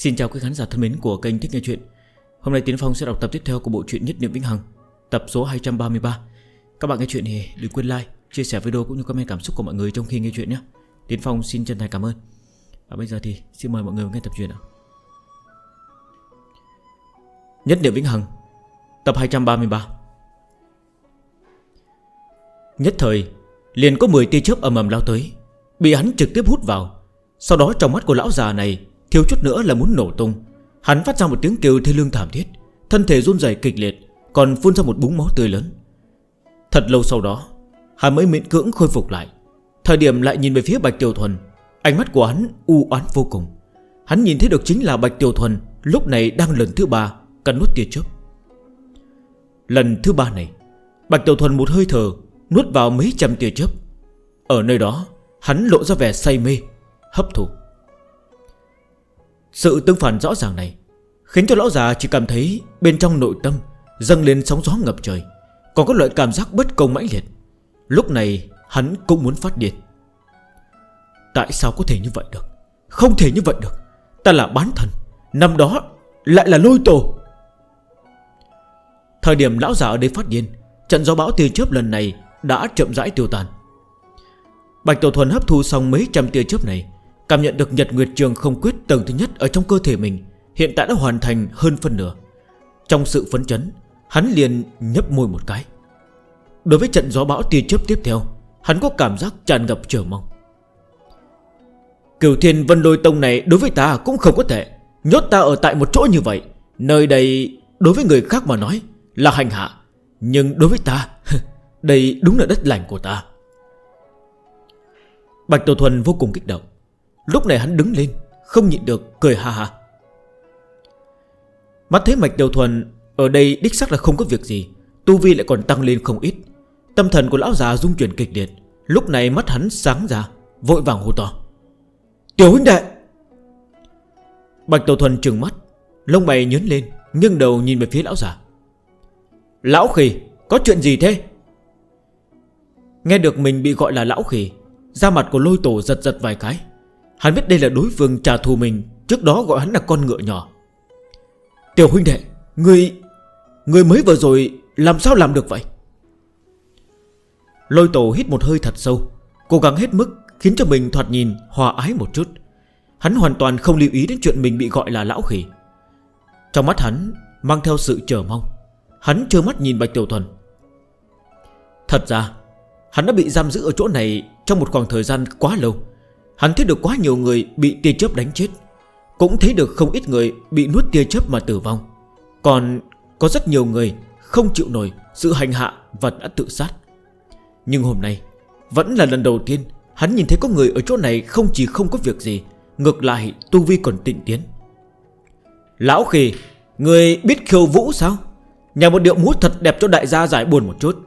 Xin chào quý khán giả thân mến của kênh Thích Nghe Chuyện. Hôm nay Tiến Phong sẽ đọc tập tiếp theo của bộ truyện Nhất Niệm Vĩnh Hằng Tập số 233 Các bạn nghe chuyện thì đừng quên like, chia sẻ video cũng như comment cảm xúc của mọi người trong khi nghe chuyện nhé. Tiến Phong xin chân thành cảm ơn. Và bây giờ thì xin mời mọi người nghe tập truyện ạ Nhất Niệm Vĩnh Hằng Tập 233 Nhất thời liền có 10 tia chớp ầm ầm lao tới Bị hắn trực tiếp hút vào. Sau đó trong mắt của lão già này Thiếu chút nữa là muốn nổ tung. Hắn phát ra một tiếng kêu thê lương thảm thiết, Thân thể run rẩy kịch liệt, Còn phun ra một búng máu tươi lớn. Thật lâu sau đó, Hắn mới miễn cưỡng khôi phục lại. Thời điểm lại nhìn về phía Bạch Tiểu Thuần, Ánh mắt của hắn u oán vô cùng. Hắn nhìn thấy được chính là Bạch Tiểu Thuần Lúc này đang lần thứ ba Cắn nuốt tia chớp. Lần thứ ba này, Bạch Tiểu Thuần một hơi thở, Nuốt vào mấy trăm tia chớp. Ở nơi đó, hắn lộ ra vẻ say mê, Hấp thụ. Sự tương phản rõ ràng này Khiến cho lão già chỉ cảm thấy bên trong nội tâm Dâng lên sóng gió ngập trời, Còn có loại cảm giác bất công mãnh liệt. Lúc này, hắn cũng muốn phát điên. Tại sao có thể như vậy được? Không thể như vậy được. Ta là bán thần, Năm đó lại là lôi tổ. Thời điểm lão già ở đây phát điên, Trận gió bão tia chớp lần này Đã chậm rãi tiêu tàn Bạch Tổ Thuần hấp thu xong mấy trăm tia chớp này Cảm nhận được Nhật Nguyệt Trường không quyết tầng thứ nhất Ở trong cơ thể mình, Hiện tại đã hoàn thành hơn phân nửa. Trong sự phấn chấn, Hắn liền nhấp môi một cái. Đối với trận gió bão tia chớp tiếp theo, Hắn có cảm giác tràn ngập chờ mong. Cửu thiên vân lôi tông này đối với ta cũng không có thể Nhốt ta ở tại một chỗ như vậy, Nơi đây đối với người khác mà nói Là hành hạ, Nhưng đối với ta, Đây đúng là đất lành của ta. Bạch Tổ Thuần vô cùng kích động. Lúc này hắn đứng lên, Không nhịn được, cười ha ha. Mắt thấy mạch đầu thuần Ở đây đích xác là không có việc gì, Tu vi lại còn tăng lên không ít. Tâm thần của lão già rung chuyển kịch liệt, Lúc này mắt hắn sáng ra, Vội vàng hô to. Tiểu huynh đệ! Bạch Tàu Thuần trừng mắt, Lông mày nhớn lên Nhưng đầu nhìn về phía lão già. Lão khỉ, Có chuyện gì thế? Nghe được mình bị gọi là lão khỉ, Da mặt của lôi tổ giật giật vài cái. Hắn biết đây là đối phương trả thù mình, Trước đó gọi hắn là con ngựa nhỏ. Tiểu huynh đệ Người Người mới vừa rồi làm sao làm được vậy? Lôi tổ hít một hơi thật sâu, Cố gắng hết mức Khiến cho mình thoạt nhìn hòa ái một chút. Hắn hoàn toàn không lưu ý đến chuyện mình bị gọi là lão khỉ. Trong mắt hắn Mang theo sự chờ mong, Hắn trơ mắt nhìn Bạch Tiểu Thuần. Thật ra, Hắn đã bị giam giữ ở chỗ này Trong một khoảng thời gian quá lâu. Hắn thấy được quá nhiều người bị tia chớp đánh chết. Cũng thấy được không ít người bị nuốt tia chớp mà tử vong. Còn có rất nhiều người không chịu nổi sự hành hạ và đã tự sát. Nhưng hôm nay, Vẫn là lần đầu tiên, Hắn nhìn thấy có người ở chỗ này không chỉ không có việc gì, Ngược lại tu vi còn tịnh tiến. Lão khỉ, Người biết khiêu vũ sao? Nhà một điệu múa thật đẹp cho đại gia giải buồn một chút.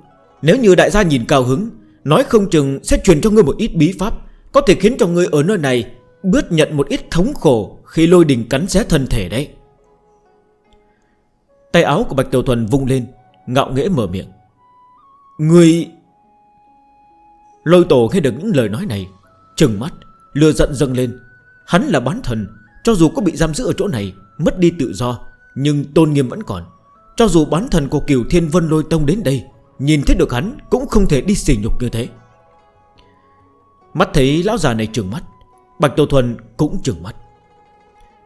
Nếu như đại gia nhìn cao hứng, Nói không chừng sẽ truyền cho ngươi một ít bí pháp có thể khiến cho người ở nơi này Bớt nhận một ít thống khổ Khi lôi đình cắn xé thân thể đấy. Tay áo của Bạch Tiểu Thuần vung lên Ngạo nghẽ mở miệng. Người Lôi tổ nghe được những lời nói này Trừng mắt, lừa giận dâng lên. Hắn là bán thần Cho dù có bị giam giữ ở chỗ này Mất đi tự do Nhưng tôn nghiêm vẫn còn. Cho dù bán thần của Kiều Thiên Vân Lôi Tông đến đây Nhìn thấy được hắn cũng không thể đi xỉ nhục như thế. Mắt thấy lão già này trừng mắt, Bạch Tiểu Thuần cũng trừng mắt.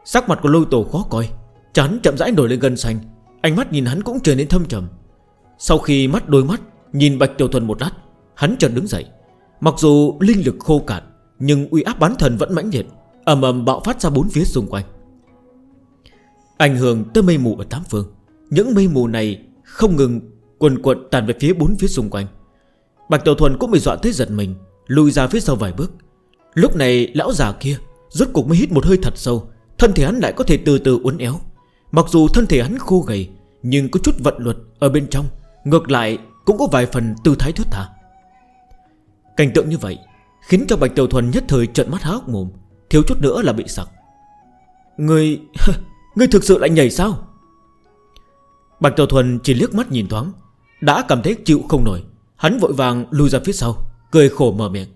Sắc mặt của lôi tổ khó coi, Chán chậm rãi nổi lên gân xanh, Ánh mắt nhìn hắn cũng trở nên thâm trầm. Sau khi mắt đôi mắt Nhìn Bạch Tiểu Thuần một lát, Hắn chợt đứng dậy. Mặc dù linh lực khô cạn, Nhưng uy áp bán thần vẫn mãnh liệt Ẩm ẩm bạo phát ra bốn phía xung quanh. Ảnh hưởng tới mây mù ở tám phương, Những mây mù này không ngừng Quần quận tàn về phía bốn phía xung quanh. Bạch Tiểu Thuần cũng bị dọa tới giật mình Lùi ra phía sau vài bước. Lúc này, lão già kia Rốt cục mới hít một hơi thật sâu, Thân thể hắn lại có thể từ từ uốn éo. Mặc dù thân thể hắn khô gầy, Nhưng có chút vận luật ở bên trong, Ngược lại cũng có vài phần tư thái thuyết thả Cảnh tượng như vậy Khiến cho Bạch Tiểu Thuần nhất thời trận mắt há hốc mồm, Thiếu chút nữa là bị sặc. Người... Người thực sự lại nhảy sao? Bạch Tiểu Thuần chỉ liếc mắt nhìn thoáng, Đã cảm thấy chịu không nổi, Hắn vội vàng lùi ra phía sau. Cười khổ mở miệng.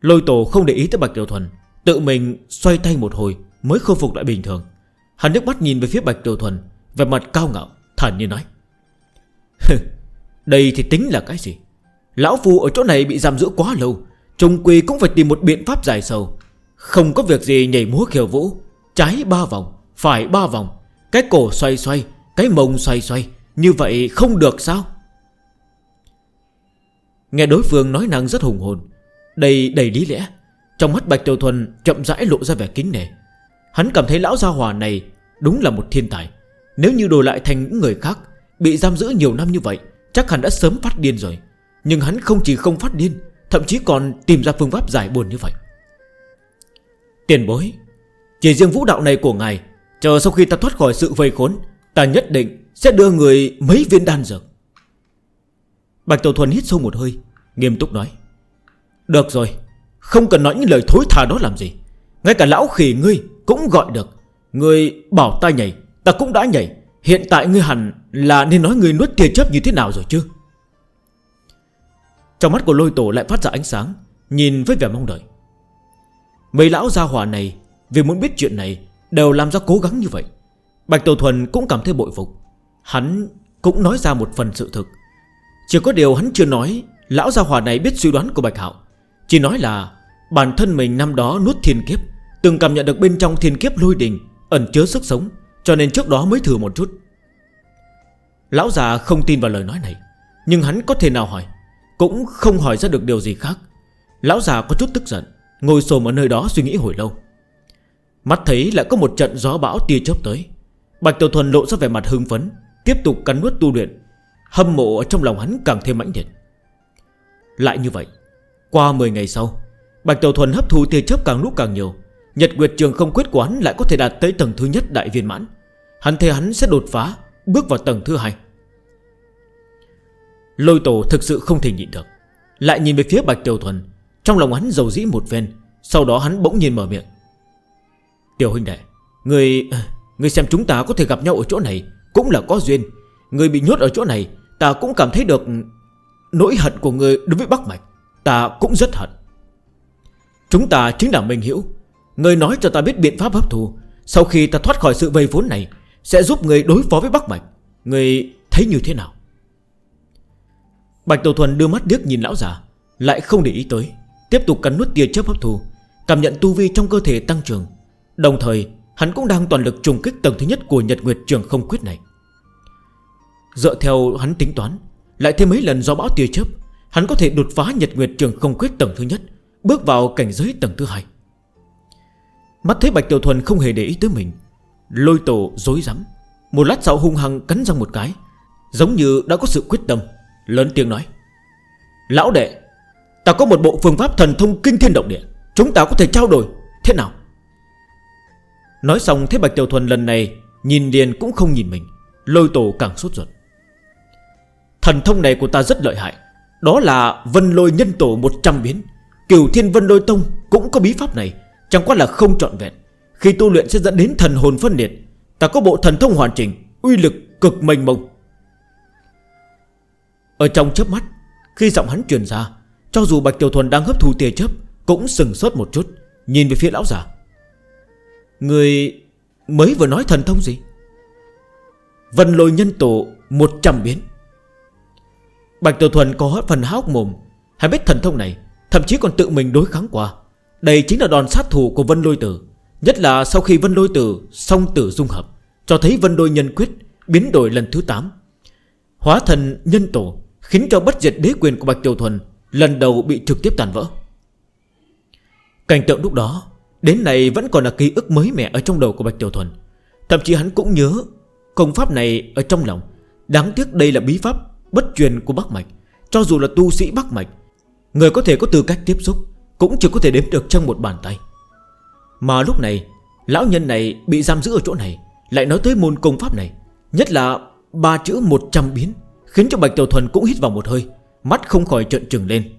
Lôi tổ không để ý tới Bạch Tiểu Thuần, Tự mình xoay tay một hồi Mới khôi phục lại bình thường. Hắn nước mắt nhìn về phía Bạch Tiểu Thuần Về mặt cao ngạo, thản như nói Đây thì tính là cái gì? Lão Phu ở chỗ này bị giam giữ quá lâu Trung quỳ cũng phải tìm một biện pháp dài sâu Không có việc gì nhảy múa khiều vũ, Trái ba vòng, Phải ba vòng, Cái cổ xoay xoay, Cái mông xoay xoay, Như vậy không được sao? Nghe đối phương nói năng rất hùng hồn. Đầy đầy lý lẽ. Trong mắt Bạch Tiểu Thuần chậm rãi lộ ra vẻ kính nể. Hắn cảm thấy lão gia hòa này Đúng là một thiên tài. Nếu như đổi lại thành những người khác, Bị giam giữ nhiều năm như vậy, Chắc hắn đã sớm phát điên rồi. Nhưng hắn không chỉ không phát điên, Thậm chí còn tìm ra phương pháp giải buồn như vậy. Tiền bối, Chỉ riêng vũ đạo này của ngài, Chờ sau khi ta thoát khỏi sự vây khốn, Ta nhất định sẽ đưa người mấy viên đan dược. Bạch Tiểu Thuần hít sâu một hơi, Nghiêm túc nói. Được rồi, Không cần nói những lời thối tha đó làm gì. Ngay cả lão khỉ ngươi cũng gọi được. Ngươi bảo ta nhảy, Ta cũng đã nhảy. Hiện tại ngươi hẳn là nên nói ngươi nuốt tiền chấp như thế nào rồi chứ? Trong mắt của lôi tổ lại phát ra ánh sáng, Nhìn với vẻ mong đợi. Mấy lão gia hỏa này, Vì muốn biết chuyện này, Đều làm ra cố gắng như vậy. Bạch Tổ Thuần cũng cảm thấy bội phục. Hắn cũng nói ra một phần sự thực. Chỉ có điều hắn chưa nói, Lão gia hỏa này biết suy đoán của Bạch Hạo. Chỉ nói là bản thân mình năm đó nuốt thiên kiếp, Từng cảm nhận được bên trong thiên kiếp lôi đình, Ẩn chứa sức sống, Cho nên trước đó mới thử một chút. Lão già không tin vào lời nói này, Nhưng hắn có thể nào hỏi, Cũng không hỏi ra được điều gì khác. Lão già có chút tức giận, Ngồi xồm ở nơi đó suy nghĩ hồi lâu. Mắt thấy lại có một trận gió bão tia chớp tới, Bạch Tiểu Thuần lộ ra vẻ mặt hưng phấn, Tiếp tục cắn nuốt tu luyện. Hâm mộ ở trong lòng hắn càng thêm mãnh liệt. Lại như vậy, Qua 10 ngày sau, Bạch Tiểu Thuần hấp thu tia chấp càng lúc càng nhiều. Nhật Nguyệt Trường không quyết quán lại có thể đạt tới tầng thứ nhất đại viên mãn. Hắn thề hắn sẽ đột phá, Bước vào tầng thứ hai. Lôi tổ thực sự không thể nhịn được. Lại nhìn về phía Bạch Tiểu Thuần, Trong lòng hắn dầu dĩ một ven Sau đó hắn bỗng nhiên mở miệng. Tiểu huynh đệ, Người... Ờ, người xem chúng ta có thể gặp nhau ở chỗ này Cũng là có duyên. Người bị nhốt ở chỗ này Ta cũng cảm thấy được Nỗi hận của người đối với Bắc Mạch. Ta cũng rất hận. Chúng ta chính là Minh Hiểu Người nói cho ta biết biện pháp hấp thù Sau khi ta thoát khỏi sự vây vốn này, Sẽ giúp người đối phó với Bắc Mạch. Người thấy như thế nào? Bạch Tổ Thuần đưa mắt điếc nhìn lão già, Lại không để ý tới. Tiếp tục cắn nuốt tia chớp hấp thù Cảm nhận tu vi trong cơ thể tăng trưởng. Đồng thời, hắn cũng đang toàn lực trùng kích tầng thứ nhất của Nhật Nguyệt Trường Không Quyết này. Dựa theo hắn tính toán, Lại thêm mấy lần do bão tia chớp, Hắn có thể đột phá nhật nguyệt trường không quyết tầng thứ nhất, Bước vào cảnh giới tầng thứ hai. Mắt thấy Bạch Tiểu Thuần không hề để ý tới mình, Lôi tổ dối rắm, Một lát sau hung hăng cắn răng một cái, Giống như đã có sự quyết tâm, Lớn tiếng nói, Lão đệ, Ta có một bộ phương pháp thần thông kinh thiên động địa, Chúng ta có thể trao đổi, Thế nào? Nói xong thế Bạch Tiểu Thuần lần này Nhìn liền cũng không nhìn mình, Lôi tổ càng sốt ruột. Thần thông này của ta rất lợi hại. Đó là vân lôi nhân tổ 100 biến. Cửu thiên vân lôi tông cũng có bí pháp này, Chẳng qua là không trọn vẹn. Khi tu luyện sẽ dẫn đến thần hồn phân liệt. Ta có bộ thần thông hoàn chỉnh, Uy lực cực mênh mông. Ở trong chớp mắt, Khi giọng hắn truyền ra, Cho dù Bạch Tiểu Thuần đang hấp thu tia chớp, Cũng sừng sốt một chút, Nhìn về phía lão giả Người mới vừa nói thần thông gì? Vân lôi nhân tổ 100 biến. Bạch Tiểu Thuần có phần háo mồm. Hắn biết thần thông này, Thậm chí còn tự mình đối kháng qua. Đây chính là đòn sát thủ của Vân Lôi Tử. Nhất là sau khi Vân Lôi Tử xong tử dung hợp, Cho thấy Vân Lôi Nhân Quyết Biến đổi lần thứ 8 Hóa thần nhân tổ Khiến cho bất diệt đế quyền của Bạch Tiểu Thuần Lần đầu bị trực tiếp tàn vỡ. Cảnh tượng lúc đó, Đến nay vẫn còn là ký ức mới mẻ Ở trong đầu của Bạch Tiểu Thuần. Thậm chí hắn cũng nhớ Công pháp này ở trong lòng. Đáng tiếc đây là bí pháp Bất truyền của Bắc Mạch Cho dù là tu sĩ Bắc Mạch Người có thể có tư cách tiếp xúc Cũng chỉ có thể đếm được trong một bàn tay. Mà lúc này, Lão nhân này bị giam giữ ở chỗ này, Lại nói tới môn công pháp này, Nhất là ba chữ 100 biến, Khiến cho Bạch Tiểu Thuần cũng hít vào một hơi, Mắt không khỏi trợn trừng lên.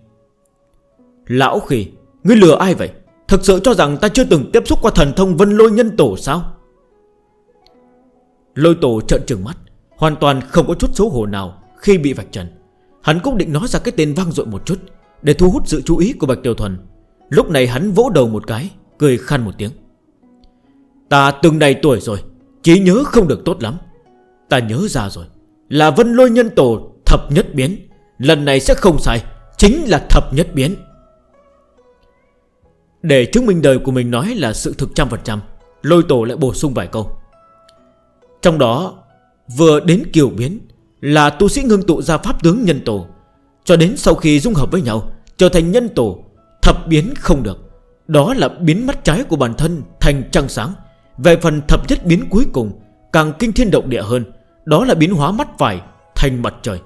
Lão khỉ, Ngươi lừa ai vậy? Thật sự cho rằng ta chưa từng tiếp xúc qua thần thông vân lôi nhân tổ sao? Lôi tổ trợn trừng mắt, Hoàn toàn không có chút xấu hổ nào khi bị vạch trần. Hắn cũng định nói ra cái tên vang dội một chút Để thu hút sự chú ý của Bạch Tiểu Thuần. Lúc này hắn vỗ đầu một cái, Cười khăn một tiếng. Ta từng đầy tuổi rồi, trí nhớ không được tốt lắm. Ta nhớ ra rồi, Là vân lôi nhân tổ thập nhất biến. Lần này sẽ không sai, Chính là thập nhất biến. Để chứng minh đời của mình nói là sự thực trăm phần trăm, Lôi tổ lại bổ sung vài câu. Trong đó, Vừa đến kiều biến là tu sĩ ngưng tụ ra pháp tướng nhân tổ. Cho đến sau khi dung hợp với nhau, Trở thành nhân tổ, Thập biến không được. Đó là biến mắt trái của bản thân thành trăng sáng. Về phần thập nhất biến cuối cùng, Càng kinh thiên động địa hơn. Đó là biến hóa mắt phải thành mặt trời.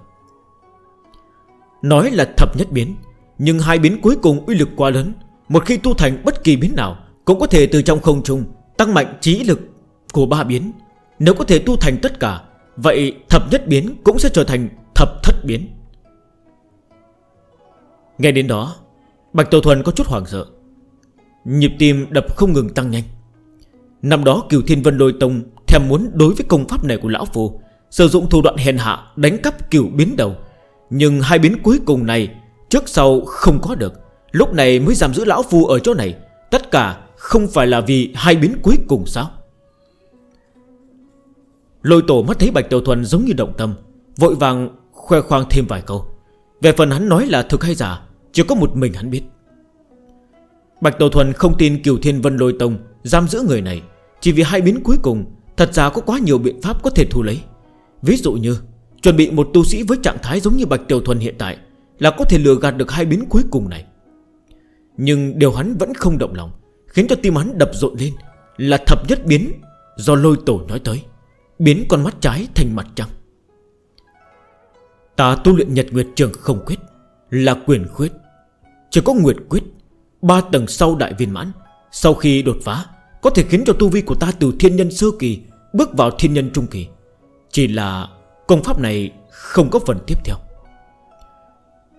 Nói là thập nhất biến, Nhưng hai biến cuối cùng uy lực quá lớn. Một khi tu thành bất kỳ biến nào, Cũng có thể từ trong không trung Tăng mạnh trí lực của ba biến. Nếu có thể tu thành tất cả Vậy thập nhất biến cũng sẽ trở thành thập thất biến. Nghe đến đó, Bạch Tổ Thuần có chút hoảng sợ. Nhịp tim đập không ngừng tăng nhanh. Năm đó Kiều Thiên Vân Lôi Tông Thèm muốn đối với công pháp này của Lão Phù Sử dụng thủ đoạn hèn hạ Đánh cắp Kiều biến đầu. Nhưng hai biến cuối cùng này Trước sau không có được. Lúc này mới giam giữ Lão Phù ở chỗ này. Tất cả không phải là vì hai biến cuối cùng sao? Lôi tổ mắt thấy Bạch Tiểu Thuần giống như động tâm, Vội vàng khoe khoang thêm vài câu. Về phần hắn nói là thực hay giả, Chỉ có một mình hắn biết. Bạch Tiểu Thuần không tin Kiều Thiên Vân Lôi Tông Giam giữ người này, Chỉ vì hai biến cuối cùng, Thật ra có quá nhiều biện pháp có thể thu lấy. Ví dụ như, Chuẩn bị một tu sĩ với trạng thái giống như Bạch Tiểu Thuần hiện tại, Là có thể lừa gạt được hai biến cuối cùng này. Nhưng điều hắn vẫn không động lòng, Khiến cho tim hắn đập rộn lên, Là thập nhất biến Do lôi tổ nói tới. Biến con mắt trái thành mặt trăng. Ta tu luyện nhật nguyệt trường không quyết, Là quyền quyết Chỉ có nguyệt quyết, Ba tầng sau đại viên mãn, Sau khi đột phá, Có thể khiến cho tu vi của ta từ thiên nhân sơ kỳ Bước vào thiên nhân trung kỳ. Chỉ là công pháp này không có phần tiếp theo.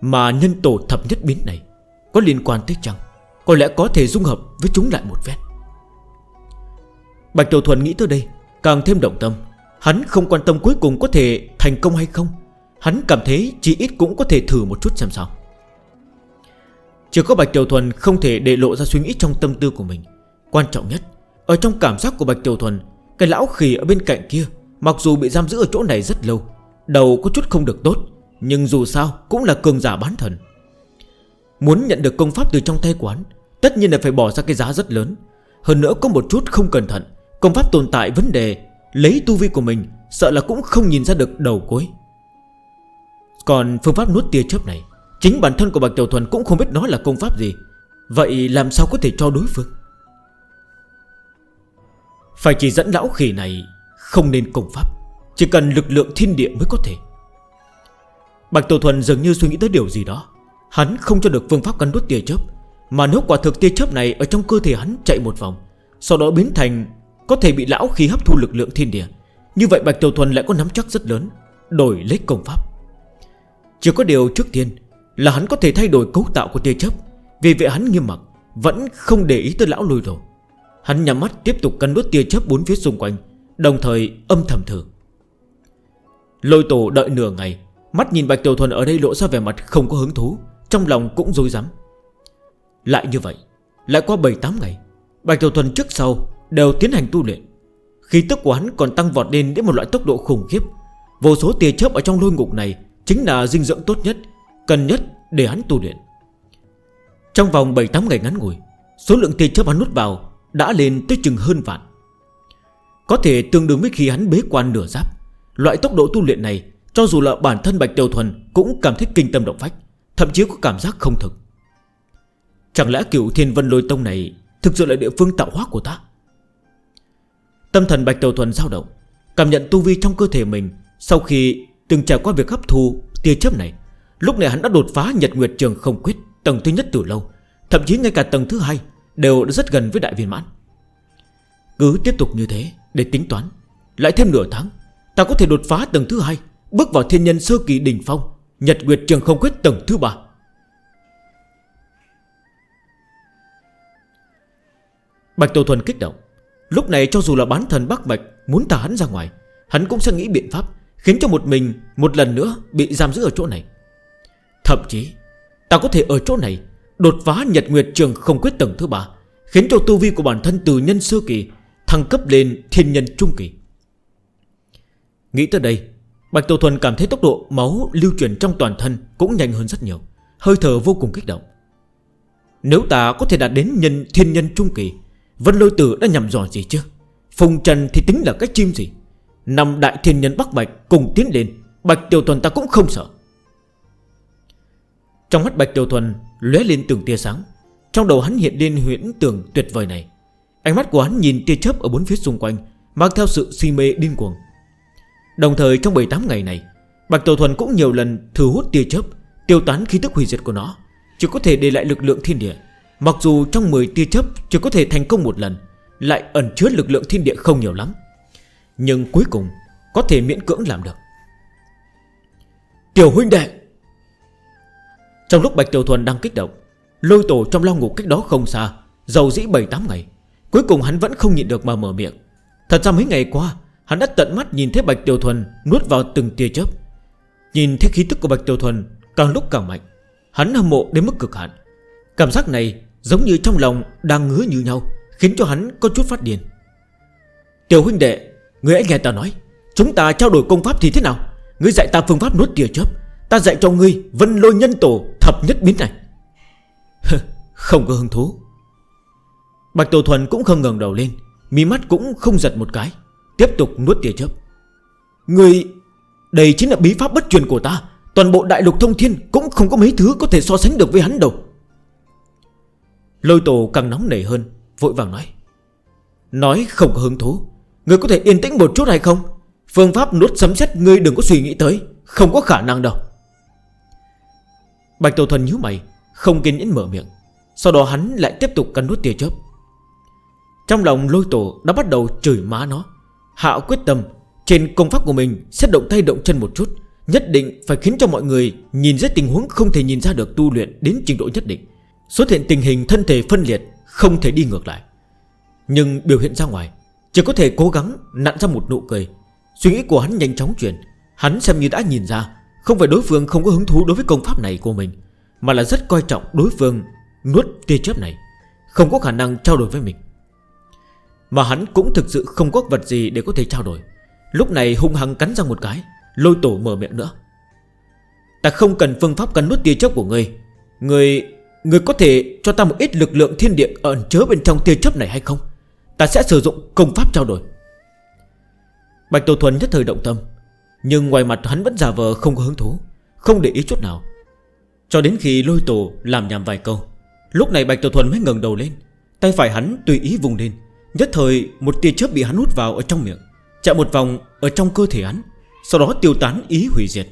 Mà nhân tổ thập nhất biến này Có liên quan tới trăng, Có lẽ có thể dung hợp với chúng lại một vết. Bạch Tiểu Thuần nghĩ tới đây Càng thêm động tâm, Hắn không quan tâm cuối cùng có thể thành công hay không. Hắn cảm thấy chỉ ít cũng có thể thử một chút xem sao. Chỉ có Bạch Tiểu Thuần không thể để lộ ra suy nghĩ trong tâm tư của mình. Quan trọng nhất, Ở trong cảm giác của Bạch Tiểu Thuần, Cái lão khỉ ở bên cạnh kia, Mặc dù bị giam giữ ở chỗ này rất lâu, Đầu có chút không được tốt, Nhưng dù sao cũng là cường giả bán thần. Muốn nhận được công pháp từ trong tay quán, Tất nhiên là phải bỏ ra cái giá rất lớn. Hơn nữa có một chút không cẩn thận Công pháp tồn tại vấn đề, Lấy tu vi của mình, Sợ là cũng không nhìn ra được đầu cuối. Còn phương pháp nuốt tia chớp này, Chính bản thân của Bạch Tiểu Thuần cũng không biết nó là công pháp gì. Vậy làm sao có thể cho đối phương? Phải chỉ dẫn lão khỉ này Không nên công pháp, Chỉ cần lực lượng thiên địa mới có thể. Bạch Tiểu Thuần dường như suy nghĩ tới điều gì đó. Hắn không cho được phương pháp cắn đốt tia chớp, Mà nếu quả thực tia chớp này Ở trong cơ thể hắn chạy một vòng, Sau đó biến thành có thể bị lão khí hấp thu lực lượng thiên địa. Như vậy Bạch Tiểu Thuần lại có nắm chắc rất lớn, Đổi lấy công pháp. Chỉ có điều trước tiên Là hắn có thể thay đổi cấu tạo của tia chấp Vì vậy hắn nghiêm mặt Vẫn không để ý tới lão lùi rồi Hắn nhắm mắt tiếp tục cân đốt tia chấp bốn phía xung quanh, Đồng thời âm thầm thử. Lôi tổ đợi nửa ngày, Mắt nhìn Bạch Tiểu Thuần ở đây lỗ ra vẻ mặt không có hứng thú, Trong lòng cũng dối rắm. Lại như vậy, Lại qua 7-8 ngày, Bạch Tiểu Thuần trước sau Đều tiến hành tu luyện. Khí tức của hắn còn tăng vọt lên đến một loại tốc độ khủng khiếp. Vô số tia chớp ở trong lôi ngục này Chính là dinh dưỡng tốt nhất, Cần nhất để hắn tu luyện. Trong vòng 7-8 ngày ngắn ngủi, Số lượng tia chớp hắn nút vào Đã lên tới chừng hơn vạn. Có thể tương đương với khi hắn bế quan nửa giáp, Loại tốc độ tu luyện này Cho dù là bản thân Bạch Tiêu Thuần Cũng cảm thấy kinh tâm động phách, Thậm chí có cảm giác không thực. Chẳng lẽ cựu thiên vân lôi tông này Thực sự là địa phương tạo hóa của ta? Tâm thần Bạch Tiểu Thuần dao động, Cảm nhận tu vi trong cơ thể mình. Sau khi từng trải qua việc hấp thu tia chớp này, Lúc này hắn đã đột phá Nhật Nguyệt Trường không quyết, Tầng thứ nhất từ lâu. Thậm chí ngay cả tầng thứ hai Đều đã rất gần với đại viên mãn. Cứ tiếp tục như thế để tính toán, Lại thêm nửa tháng, Ta có thể đột phá tầng thứ hai, Bước vào thiên nhân sơ kỳ đỉnh phong, Nhật Nguyệt Trường không quyết tầng thứ ba. Bạch Tổ Thuần kích động Lúc này cho dù là bán thần Bắc Mạch Muốn thả hắn ra ngoài, Hắn cũng sẽ nghĩ biện pháp Khiến cho một mình một lần nữa bị giam giữ ở chỗ này. Thậm chí, Ta có thể ở chỗ này Đột phá nhật nguyệt trường không quyết tầng thứ ba, Khiến cho tu vi của bản thân từ nhân sơ kỳ Thăng cấp lên thiên nhân trung kỳ. Nghĩ tới đây, Bạch Tổ Thuần cảm thấy tốc độ máu lưu chuyển trong toàn thân cũng nhanh hơn rất nhiều, Hơi thở vô cùng kích động. Nếu ta có thể đạt đến nhân thiên nhân trung kỳ Vân lôi tử đã nhầm dò gì chứ Phong trần thì tính là cái chim gì? Năm đại thiên nhân Bắc Bạch cùng tiến lên, Bạch Tiểu Thuần ta cũng không sợ. Trong mắt Bạch Tiểu Thuần lóe lên từng tia sáng, Trong đầu hắn hiện lên huyễn tưởng tuyệt vời này. Ánh mắt của hắn nhìn tia chớp ở bốn phía xung quanh, Mang theo sự si mê điên cuồng. Đồng thời trong 7-8 ngày này, Bạch Tiểu Thuần cũng nhiều lần thử hút tia chớp, Tiêu tán khí tức hủy diệt của nó, Chỉ có thể để lại lực lượng thiên địa. Mặc dù trong 10 tia chấp chỉ có thể thành công một lần Lại ẩn chứa lực lượng thiên địa không nhiều lắm. Nhưng cuối cùng Có thể miễn cưỡng làm được. Tiểu huynh đệ! Trong lúc Bạch Tiểu Thuần đang kích động Lôi tổ trong lao ngục cách đó không xa Giàu dĩ 7-8 ngày Cuối cùng hắn vẫn không nhịn được mà mở miệng. Thật ra mấy ngày qua Hắn đã tận mắt nhìn thấy Bạch Tiểu Thuần Nuốt vào từng tia chấp, Nhìn thấy khí tức của Bạch Tiểu Thuần Càng lúc càng mạnh Hắn hâm mộ đến mức cực hạn. Cảm giác này giống như trong lòng đang ngứa như nhau, Khiến cho hắn có chút phát điên. Tiểu huynh đệ, Người hãy nghe ta nói, Chúng ta trao đổi công pháp thì thế nào? Ngươi dạy ta phương pháp nuốt tia chớp, Ta dạy cho ngươi vân lôi nhân tổ thập nhất biến này. Không có hứng thú. Bạch Tổ Thuần cũng không ngừng đầu lên, Mí mắt cũng không giật một cái, Tiếp tục nuốt tia chớp. Người Đây chính là bí pháp bất truyền của ta, Toàn bộ đại lục thông thiên Cũng không có mấy thứ có thể so sánh được với hắn đâu. Lôi tổ càng nóng nảy hơn, Vội vàng nói. Nói không có hứng thú, Người có thể yên tĩnh một chút hay không? Phương pháp nuốt sấm xét ngươi đừng có suy nghĩ tới, Không có khả năng đâu. Bạch Tổ thần nhíu mày, Không kiên nhẫn mở miệng. Sau đó hắn lại tiếp tục cắn nuốt tia chớp. Trong lòng lôi tổ đã bắt đầu chửi má nó. Hạ quyết tâm, Trên công pháp của mình sẽ động tay động chân một chút, Nhất định phải khiến cho mọi người Nhìn ra tình huống không thể nhìn ra được tu luyện đến trình độ nhất định. Xuất hiện tình hình thân thể phân liệt, Không thể đi ngược lại. Nhưng biểu hiện ra ngoài, Chỉ có thể cố gắng nặn ra một nụ cười. Suy nghĩ của hắn nhanh chóng chuyển, Hắn xem như đã nhìn ra, Không phải đối phương không có hứng thú đối với công pháp này của mình, Mà là rất coi trọng đối phương Nuốt tia chớp này, Không có khả năng trao đổi với mình. Mà hắn cũng thực sự không có vật gì để có thể trao đổi. Lúc này hung hăng cắn ra một cái, Lôi tổ mở miệng nữa. Ta không cần phương pháp cắn nuốt tia chớp của ngươi. Ngươi Người có thể cho ta một ít lực lượng thiên địa ẩn chứa bên trong tia chấp này hay không? Ta sẽ sử dụng công pháp trao đổi. Bạch Tổ Thuần nhất thời động tâm, Nhưng ngoài mặt hắn vẫn giả vờ không có hứng thú, Không để ý chút nào. Cho đến khi lôi tổ làm nhảm vài câu, Lúc này Bạch Tổ Thuần mới ngừng đầu lên, Tay phải hắn tùy ý vùng lên, Nhất thời một tia chớp bị hắn hút vào ở trong miệng Chạy một vòng ở trong cơ thể hắn, Sau đó tiêu tán ý hủy diệt.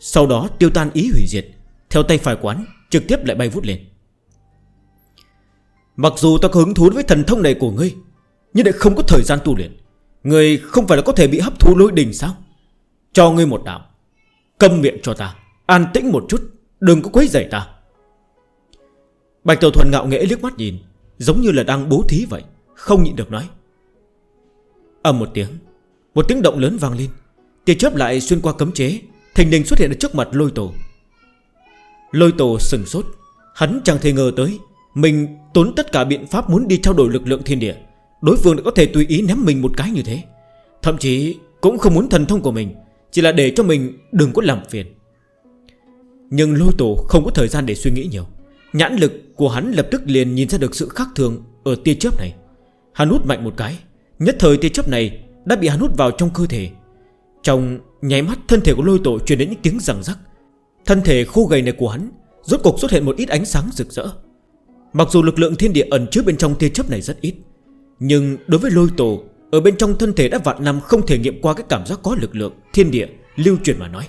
Sau đó tiêu tan ý hủy diệt theo tay phải quán, Trực tiếp lại bay vút lên. Mặc dù ta có hứng thú với thần thông này của ngươi, Nhưng lại không có thời gian tu luyện. Ngươi không phải là có thể bị hấp thu lôi đình sao? Cho ngươi một đạo, Câm miệng cho ta, An tĩnh một chút, Đừng có quấy rầy ta. Bạch Tiểu Thuần ngạo nghẽ liếc mắt nhìn, Giống như là đang bố thí vậy, Không nhịn được nói. Âm một tiếng Một tiếng động lớn vang lên, Tia chớp lại xuyên qua cấm chế Thành đình xuất hiện ở trước mặt lôi tổ. Lôi tổ sừng sốt. Hắn chẳng thể ngờ tới, Mình tốn tất cả biện pháp muốn đi trao đổi lực lượng thiên địa. Đối phương đã có thể tùy ý ném mình một cái như thế. Thậm chí cũng không muốn thần thông của mình, Chỉ là để cho mình đừng có làm phiền. Nhưng lôi tổ không có thời gian để suy nghĩ nhiều. Nhãn lực của hắn lập tức liền nhìn ra được sự khác thường Ở tia chớp này. Hắn hút mạnh một cái, Nhất thời tia chớp này đã bị hắn hút vào trong cơ thể. Trong nháy mắt, thân thể của lôi tổ truyền đến những tiếng rằng rắc. Thân thể khô gầy này của hắn, Rốt cục xuất hiện một ít ánh sáng rực rỡ. Mặc dù lực lượng thiên địa ẩn chứa bên trong tia chớp này rất ít, Nhưng đối với lôi tổ, Ở bên trong thân thể đã vạn năm không thể nghiệm qua cái cảm giác có lực lượng Thiên địa lưu truyền mà nói.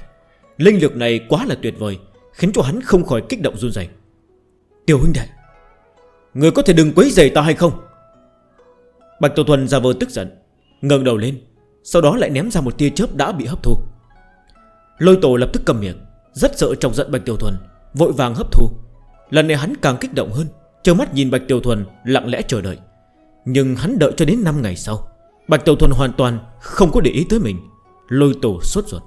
Linh lực này quá là tuyệt vời, Khiến cho hắn không khỏi kích động run dày Tiểu huynh đệ, Người có thể đừng quấy giày ta hay không? Bạch Tổ Thuần ra vờ tức giận Ngần đầu lên, Sau đó lại ném ra một tia chớp đã bị hấp thu. Lôi tổ lập tức cầm miệng rất sợ chọc giận Bạch Tiểu Thuần, Vội vàng hấp thu. Lần này hắn càng kích động hơn Chờ mắt nhìn Bạch Tiểu Thuần lặng lẽ chờ đợi. Nhưng hắn đợi cho đến 5 ngày sau, Bạch Tiểu Thuần hoàn toàn không có để ý tới mình, Lôi tổ sốt ruột.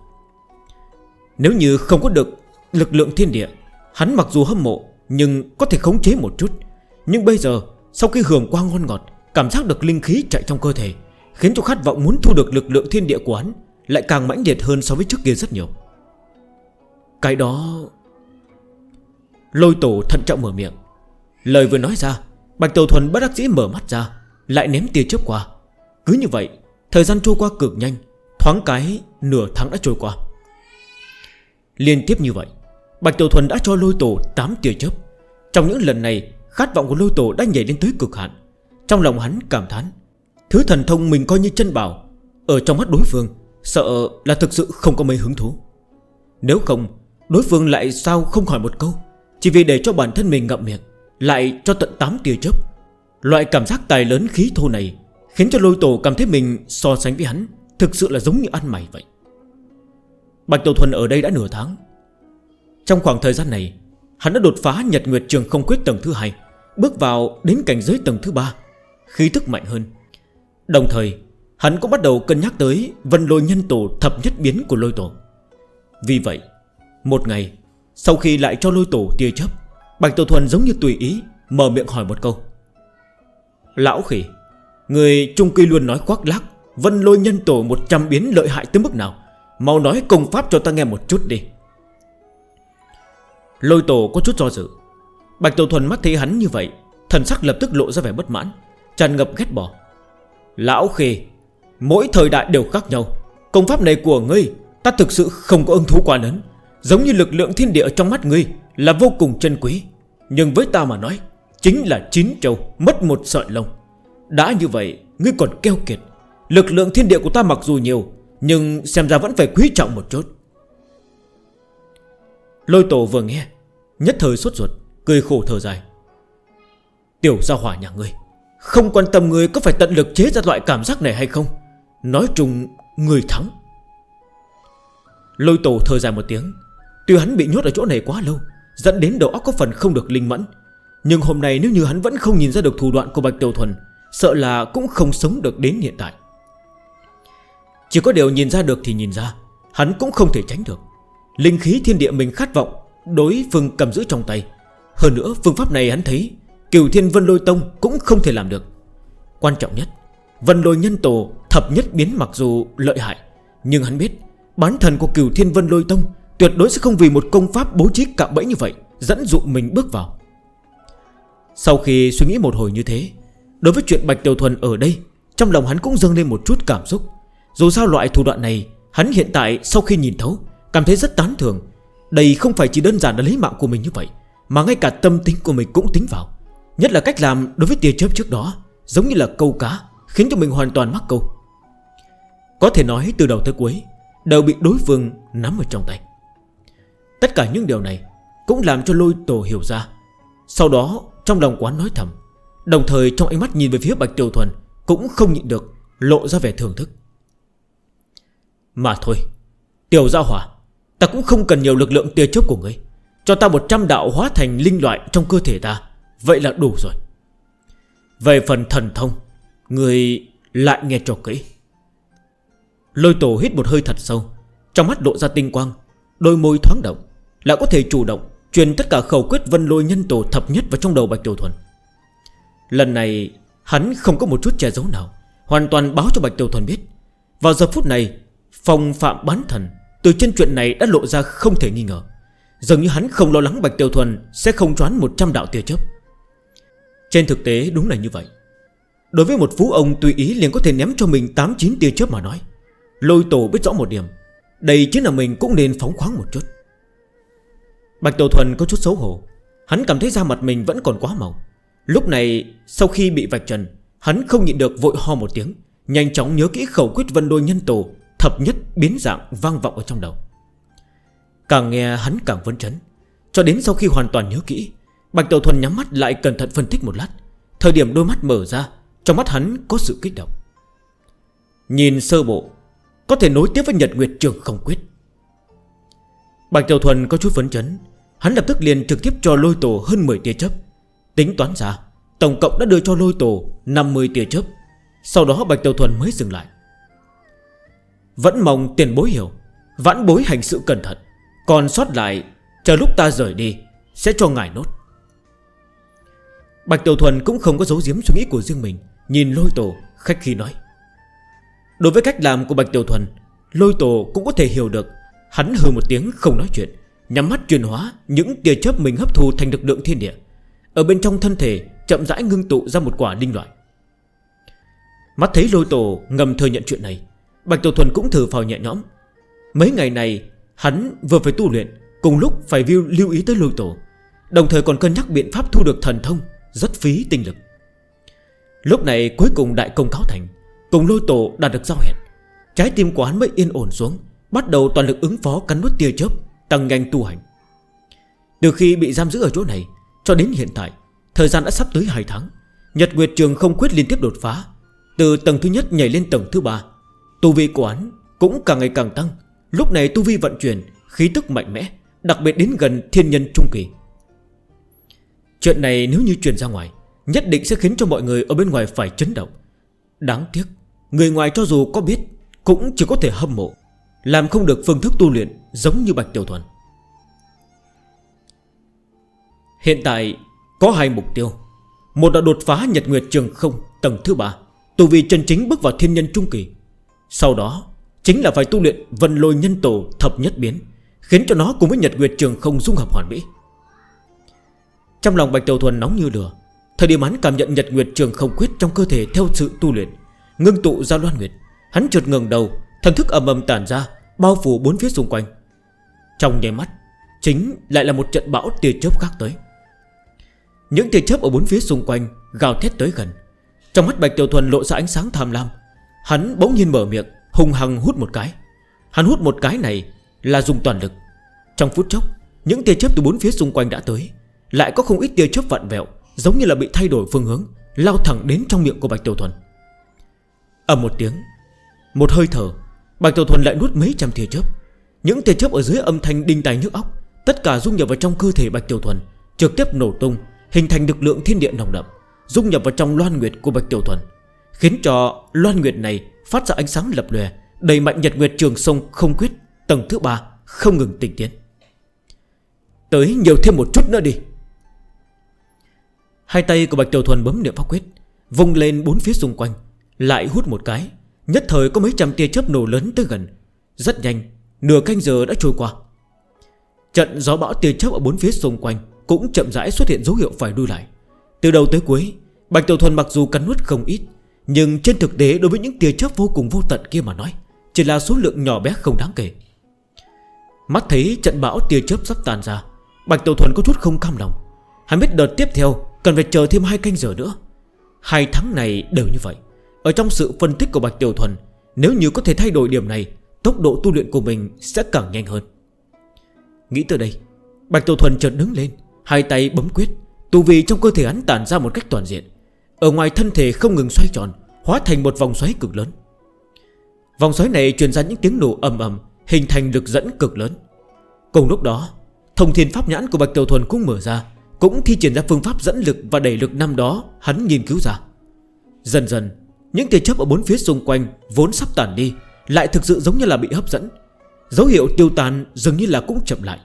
Nếu như không có được lực lượng thiên địa, Hắn mặc dù hâm mộ, Nhưng có thể khống chế một chút. Nhưng bây giờ, sau khi hưởng qua ngon ngọt, Cảm giác được linh khí chạy trong cơ thể, Khiến cho khát vọng muốn thu được lực lượng thiên địa của hắn Lại càng mãnh liệt hơn so với trước kia rất nhiều. Cái đó, Lôi tổ thận trọng mở miệng. Lời vừa nói ra, Bạch Tiểu Thuần bất đắc dĩ mở mắt ra, Lại ném tia chớp qua. Cứ như vậy, Thời gian trôi qua cực nhanh, Thoáng cái nửa tháng đã trôi qua. Liên tiếp như vậy, Bạch Tiểu Thuần đã cho lôi tổ 8 tia chớp. Trong những lần này, Khát vọng của lôi tổ đã nhảy lên tới cực hạn. Trong lòng hắn cảm thán, Thứ thần thông mình coi như chân bảo, Ở trong mắt đối phương, Sợ là thực sự không có mấy hứng thú. Nếu không Đối phương lại sao không hỏi một câu? Chỉ vì để cho bản thân mình ngậm miệng, Lại cho tận 8 tia chớp. Loại cảm giác tài lớn khí thô này Khiến cho lôi tổ cảm thấy mình so sánh với hắn Thực sự là giống như ăn mày vậy. Bạch Tổ Thuần ở đây đã nửa tháng. Trong khoảng thời gian này, Hắn đã đột phá Nhật Nguyệt Trường Không Quyết tầng thứ 2 Bước vào đến cảnh giới tầng thứ 3 Khí thức mạnh hơn. Đồng thời, hắn cũng bắt đầu cân nhắc tới Vân lôi nhân tổ thập nhất biến của lôi tổ. Vì vậy một ngày, Sau khi lại cho lôi tổ tia chấp Bạch Tổ Thuần giống như tùy ý Mở miệng hỏi một câu. Lão khỉ, Người trung kỳ luôn nói khoác lác, Vân lôi nhân tổ 100 biến lợi hại tới mức nào? Mau nói công pháp cho ta nghe một chút đi. Lôi tổ có chút do dự. Bạch Tổ Thuần mắt thấy hắn như vậy, Thần sắc lập tức lộ ra vẻ bất mãn, Tràn ngập ghét bỏ. Lão khỉ, Mỗi thời đại đều khác nhau. Công pháp này của ngươi, Ta thực sự không có ưng thú quá lớn. Giống như lực lượng thiên địa trong mắt ngươi Là vô cùng chân quý. Nhưng với ta mà nói, Chính là chín trâu mất một sợi lông. Đã như vậy, ngươi còn keo kiệt. Lực lượng thiên địa của ta mặc dù nhiều, Nhưng xem ra vẫn phải quý trọng một chút. Lôi tổ vừa nghe, Nhất thời sốt ruột, Cười khổ thở dài. Tiểu gia hỏa nhà ngươi, Không quan tâm ngươi có phải tận lực chế ra loại cảm giác này hay không? Nói chung Người thắng. Lôi tổ thở dài một tiếng Tuy hắn bị nhốt ở chỗ này quá lâu, Dẫn đến đầu óc có phần không được linh mẫn. Nhưng hôm nay nếu như hắn vẫn không nhìn ra được thủ đoạn của Bạch Tiểu Thuần, Sợ là cũng không sống được đến hiện tại. Chỉ có điều nhìn ra được thì nhìn ra, Hắn cũng không thể tránh được. Linh khí thiên địa mình khát vọng, Đối phương cầm giữ trong tay. Hơn nữa, phương pháp này hắn thấy, cửu Thiên Vân Lôi Tông cũng không thể làm được. Quan trọng nhất, Vân Lôi Nhân Tổ thập nhất biến mặc dù lợi hại, Nhưng hắn biết Bán thần của cửu Thiên Vân Lôi Tông Tuyệt đối sẽ không vì một công pháp bố trí cạm bẫy như vậy Dẫn dụ mình bước vào. Sau khi suy nghĩ một hồi như thế, Đối với chuyện Bạch Tiểu Thuần ở đây, Trong lòng hắn cũng dâng lên một chút cảm xúc. Dù sao loại thủ đoạn này, Hắn hiện tại sau khi nhìn thấu, Cảm thấy rất tán thường Đây không phải chỉ đơn giản là lấy mạng của mình như vậy, Mà ngay cả tâm tính của mình cũng tính vào. Nhất là cách làm đối với tia chớp trước đó, Giống như là câu cá, Khiến cho mình hoàn toàn mắc câu. Có thể nói từ đầu tới cuối, Đều bị đối phương nắm ở trong tay. Tất cả những điều này Cũng làm cho lôi tổ hiểu ra. Sau đó, trong lòng quán nói thầm, Đồng thời trong ánh mắt nhìn về phía Bạch Tiểu Thuần Cũng không nhịn được Lộ ra vẻ thưởng thức. Mà thôi, Tiểu gia hỏa, Ta cũng không cần nhiều lực lượng tia chớp của ngươi. Cho ta 100 đạo hóa thành linh loại trong cơ thể ta, Vậy là đủ rồi. Về phần thần thông Người lại nghe cho kỹ. Lôi tổ hít một hơi thật sâu, Trong mắt lộ ra tinh quang, Đôi môi thoáng động. Là có thể chủ động Truyền tất cả khẩu quyết vân lôi nhân tổ thập nhất vào trong đầu Bạch Tiểu Thuần. Lần này, hắn không có một chút che giấu nào, Hoàn toàn báo cho Bạch Tiểu Thuần biết. Vào giờ phút này Phòng phạm bán thần Từ trên chuyện này đã lộ ra không thể nghi ngờ. Dường như hắn không lo lắng Bạch Tiểu Thuần Sẽ không choán 100 đạo tia chớp. Trên thực tế đúng là như vậy. Đối với một phú ông tùy ý liền có thể ném cho mình 8-9 tia chớp mà nói, Lôi tổ biết rõ một điểm, Đây chính là mình cũng nên phóng khoáng một chút. Bạch Đầu Thuần có chút xấu hổ. Hắn cảm thấy da mặt mình vẫn còn quá màu. Lúc này, sau khi bị vạch trần, Hắn không nhịn được vội ho một tiếng, Nhanh chóng nhớ kỹ khẩu quyết vân đôi nhân tổ, Thập nhất biến dạng vang vọng ở trong đầu. Càng nghe hắn càng vấn chấn. Cho đến sau khi hoàn toàn nhớ kỹ, Bạch Tàu Thuần nhắm mắt lại cẩn thận phân tích một lát. Thời điểm đôi mắt mở ra, Trong mắt hắn có sự kích động. Nhìn sơ bộ, Có thể nối tiếp với Nhật Nguyệt Trường không quyết. Bạch Tiểu Thuần có chút vấn chấn. Hắn lập tức liền trực tiếp cho lôi tổ hơn 10 tia chấp, Tính toán ra Tổng cộng đã đưa cho lôi tổ 50 tia chấp. Sau đó Bạch Tiểu Thuần mới dừng lại. Vẫn mong tiền bối hiểu Vãn bối hành sự cẩn thận Còn sót lại Chờ lúc ta rời đi Sẽ cho ngài nốt. Bạch Tiểu Thuần cũng không có giấu giếm suy nghĩ của riêng mình Nhìn lôi tổ khách khi nói. Đối với cách làm của Bạch Tiểu Thuần Lôi tổ cũng có thể hiểu được Hắn hừ một tiếng không nói chuyện. Nhắm mắt chuyển hóa những tia chớp mình hấp thu thành lực lượng thiên địa. Ở bên trong thân thể, chậm rãi ngưng tụ ra một quả linh loại. Mắt thấy lôi tổ ngầm thừa nhận chuyện này, Bạch Tổ Thuần cũng thử vào nhẹ nhõm. Mấy ngày này, hắn vừa phải tu luyện, Cùng lúc phải lưu ý tới lôi tổ, Đồng thời còn cân nhắc biện pháp thu được thần thông, Rất phí tinh lực. Lúc này cuối cùng đại công cáo thành, Cùng lôi tổ đạt được giao hẹn. Trái tim của hắn mới yên ổn xuống, Bắt đầu toàn lực ứng phó cắn nuốt tia chớp tăng nhanh tu hành. Từ khi bị giam giữ ở chỗ này, Cho đến hiện tại, Thời gian đã sắp tới 2 tháng, Nhật Nguyệt Trường không quyết liên tiếp đột phá. Từ tầng thứ nhất nhảy lên tầng thứ ba, Tu vi của hắn cũng càng ngày càng tăng. Lúc này tu vi vận chuyển, Khí tức mạnh mẽ, Đặc biệt đến gần thiên nhân trung kỳ. Chuyện này nếu như truyền ra ngoài, Nhất định sẽ khiến cho mọi người ở bên ngoài phải chấn động. Đáng tiếc, Người ngoài cho dù có biết, Cũng chỉ có thể hâm mộ. Làm không được phương thức tu luyện Giống như Bạch Tiểu Thuần. Hiện tại có hai mục tiêu. Một là đột phá Nhật Nguyệt Trường Không tầng thứ ba Tù vì chân chính bước vào thiên nhân trung kỳ. Sau đó, Chính là phải tu luyện vân lôi nhân tổ thập nhất biến, Khiến cho nó cùng với Nhật Nguyệt Trường Không dung hợp hoàn mỹ. Trong lòng Bạch Tiểu Thuần nóng như lửa, Thời điểm hắn cảm nhận Nhật Nguyệt Trường Không quyết trong cơ thể theo sự tu luyện, Ngưng tụ ra loan nguyệt, Hắn trượt ngừng đầu Thần thức ầm ầm tản ra, Bao phủ bốn phía xung quanh. Trong nháy mắt, Chính lại là một trận bão tia chớp khác tới. Những tia chớp ở bốn phía xung quanh Gào thét tới gần. Trong mắt Bạch Tiểu Thuần lộ ra ánh sáng tham lam. Hắn bỗng nhiên mở miệng Hùng hằng hút một cái. Hắn hút một cái này là dùng toàn lực. Trong phút chốc, Những tia chớp từ bốn phía xung quanh đã tới. Lại có không ít tia chớp vặn vẹo, Giống như là bị thay đổi phương hướng, Lao thẳng đến trong miệng của Bạch Tiểu Thuần. Ở một tiếng, Một hơi thở Bạch Tiểu Thuần lại nuốt mấy trăm tia chớp. Những tia chớp ở dưới âm thanh đinh tài nước óc, Tất cả dung nhập vào trong cơ thể Bạch Tiểu Thuần, Trực tiếp nổ tung, Hình thành lực lượng thiên địa nồng đậm, Dung nhập vào trong loan nguyệt của Bạch Tiểu Thuần, Khiến cho loan nguyệt này phát ra ánh sáng lập lòe Đầy mạnh nhật nguyệt trường sông không quyết, Tầng thứ ba không ngừng tỉnh tiến. Tới nhiều thêm một chút nữa đi. Hai tay của Bạch Tiểu Thuần bấm niệm pháp quyết Vùng lên bốn phía xung quanh, Lại hút một cái Nhất thời có mấy trăm tia chớp nổ lớn tới gần. Rất nhanh, Nửa canh giờ đã trôi qua. Trận gió bão tia chớp ở bốn phía xung quanh Cũng chậm rãi xuất hiện dấu hiệu phải đuôi lại. Từ đầu tới cuối, Bạch Tiểu Thuần mặc dù cắn nuốt không ít, Nhưng trên thực tế đối với những tia chớp vô cùng vô tận kia mà nói, Chỉ là số lượng nhỏ bé không đáng kể. Mắt thấy trận bão tia chớp sắp tàn ra, Bạch Tiểu Thuần có chút không cam lòng. Hắn biết đợt tiếp theo Cần phải chờ thêm hai canh giờ nữa. Hai tháng này đều như vậy. Ở trong sự phân tích của Bạch Tiểu Thuần, Nếu như có thể thay đổi điểm này, Tốc độ tu luyện của mình sẽ càng nhanh hơn. Nghĩ từ đây, Bạch Tiểu Thuần chợt đứng lên, Hai tay bấm quyết, Tù vì trong cơ thể hắn tản ra một cách toàn diện. Ở ngoài thân thể không ngừng xoay tròn, Hóa thành một vòng xoáy cực lớn. Vòng xoáy này truyền ra những tiếng nổ ầm ầm, Hình thành lực dẫn cực lớn. Cùng lúc đó, Thông thiên pháp nhãn của Bạch Tiểu Thuần cũng mở ra, Cũng thi triển ra phương pháp dẫn lực và đẩy lực năm đó Hắn nghiên cứu ra. Dần dần những tia chớp ở bốn phía xung quanh Vốn sắp tàn đi, Lại thực sự giống như là bị hấp dẫn. Dấu hiệu tiêu tàn dường như là cũng chậm lại.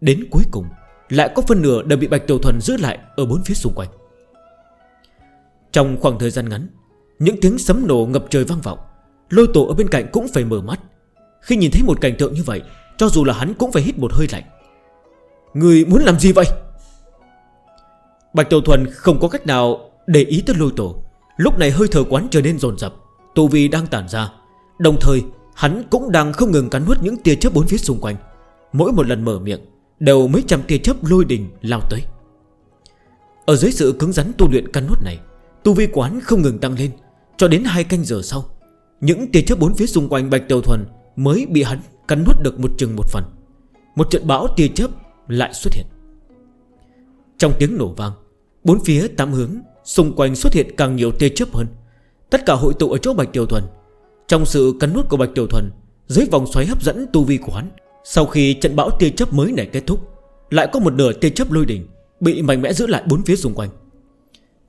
Đến cuối cùng, Lại có phần nửa đều bị Bạch Tiểu Thuần giữ lại Ở bốn phía xung quanh. Trong khoảng thời gian ngắn, Những tiếng sấm nổ ngập trời vang vọng. Lôi tổ ở bên cạnh cũng phải mở mắt. Khi nhìn thấy một cảnh tượng như vậy, Cho dù là hắn cũng phải hít một hơi lạnh. Người muốn làm gì vậy? Bạch Tiểu Thuần không có cách nào để ý tới lôi tổ. Lúc này hơi thở quán trở nên dồn dập Tù vi đang tản ra. Đồng thời, hắn cũng đang không ngừng cắn nuốt những tia chớp bốn phía xung quanh. Mỗi một lần mở miệng, Đều mấy trăm tia chớp lôi đình lao tới. Ở dưới sự cứng rắn tu luyện cắn nuốt này, Tu vi quán không ngừng tăng lên. Cho đến hai canh giờ sau, Những tia chớp bốn phía xung quanh Bạch Tiểu Thuần Mới bị hắn cắn nuốt được một chừng một phần. Một trận bão tia chớp lại xuất hiện. Trong tiếng nổ vang, Bốn phía tám hướng Xung quanh xuất hiện càng nhiều tia chớp hơn. Tất cả hội tụ ở chỗ Bạch Tiểu Thuần. Trong sự cắn nút của Bạch Tiểu Thuần, Dưới vòng xoáy hấp dẫn tu vi của hắn, Sau khi trận bão tia chớp mới này kết thúc, Lại có một nửa tia chớp lôi đỉnh Bị mạnh mẽ giữ lại bốn phía xung quanh.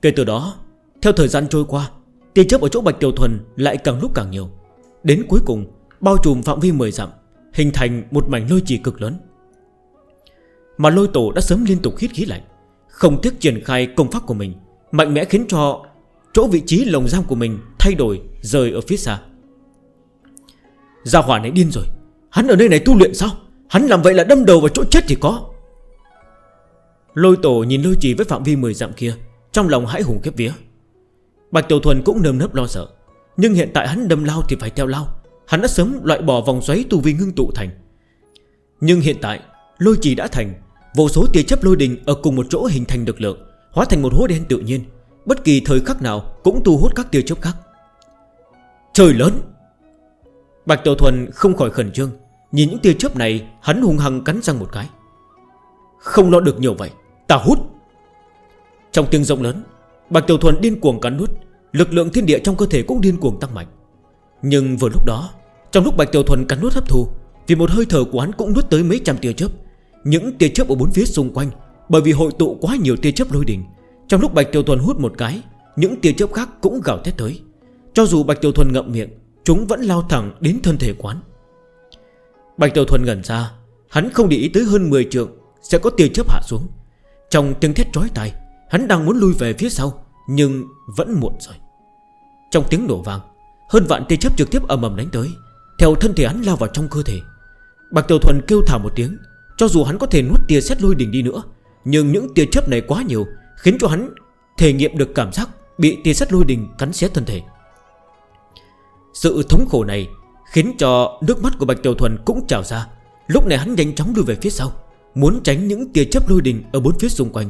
Kể từ đó, Theo thời gian trôi qua, Tia chớp ở chỗ Bạch Tiểu Thuần lại càng lúc càng nhiều. Đến cuối cùng, bao trùm phạm vi 10 dặm, Hình thành một mảnh lôi trì cực lớn. Mà lôi tổ đã sớm liên tục hít khí lạnh, Không tiếc triển khai công pháp của mình. Mạnh mẽ khiến cho chỗ vị trí lồng giam của mình thay đổi, rời ở phía xa. Gia hỏa này điên rồi. Hắn ở nơi này tu luyện sao? Hắn làm vậy là đâm đầu vào chỗ chết thì có. Lôi tổ nhìn lôi trì với phạm vi 10 dặm kia, Trong lòng hãi hùng kiếp vía. Bạch Tiểu Thuần cũng nơm nớp lo sợ, Nhưng hiện tại hắn đâm lao thì phải theo lao. Hắn đã sớm loại bỏ vòng xoáy tu vi ngưng tụ thành. Nhưng hiện tại, Lôi trì đã thành, Vô số tia chấp lôi đình ở cùng một chỗ hình thành lực lượng. Hóa thành một hố đen tự nhiên. Bất kỳ thời khắc nào cũng thu hút các tiêu chốc khác. Trời lớn! Bạch Tiểu Thuần không khỏi khẩn trương, Nhìn những tia chớp này, Hắn hung hăng cắn răng một cái. Không lo được nhiều vậy, Ta hút! Trong tiếng rộng lớn, Bạch Tiểu Thuần điên cuồng cắn nút Lực lượng thiên địa trong cơ thể cũng điên cuồng tăng mạnh. Nhưng vừa lúc đó, Trong lúc Bạch Tiểu Thuần cắn nuốt hấp thu, Vì một hơi thở của hắn cũng nuốt tới mấy trăm tia chớp, Những tia chớp ở bốn phía xung quanh bởi vì hội tụ quá nhiều tia chấp lôi đình, Trong lúc Bạch Tiểu Thuần hút một cái, Những tia chấp khác cũng gào thét tới. Cho dù Bạch Tiểu Thuần ngậm miệng, Chúng vẫn lao thẳng đến thân thể quán. Bạch Tiểu Thuần ngẩn ra, Hắn không để ý tới hơn 10 trượng Sẽ có tia chớp hạ xuống. Trong tiếng thét trói tay Hắn đang muốn lui về phía sau, Nhưng vẫn muộn rồi. Trong tiếng nổ vang, Hơn vạn tia chớp trực tiếp ầm ầm đánh tới. Theo thân thể hắn lao vào trong cơ thể, Bạch Tiểu Thuần kêu thả một tiếng, Cho dù hắn có thể nuốt tia xét lôi đỉnh đi nữa nhưng những tia chớp này quá nhiều, Khiến cho hắn thể nghiệm được cảm giác Bị tia sắt lôi đình cắn xé thân thể. Sự thống khổ này Khiến cho nước mắt của Bạch Tiểu Thuần cũng trào ra. Lúc này hắn nhanh chóng đưa về phía sau, Muốn tránh những tia chớp lôi đình Ở bốn phía xung quanh.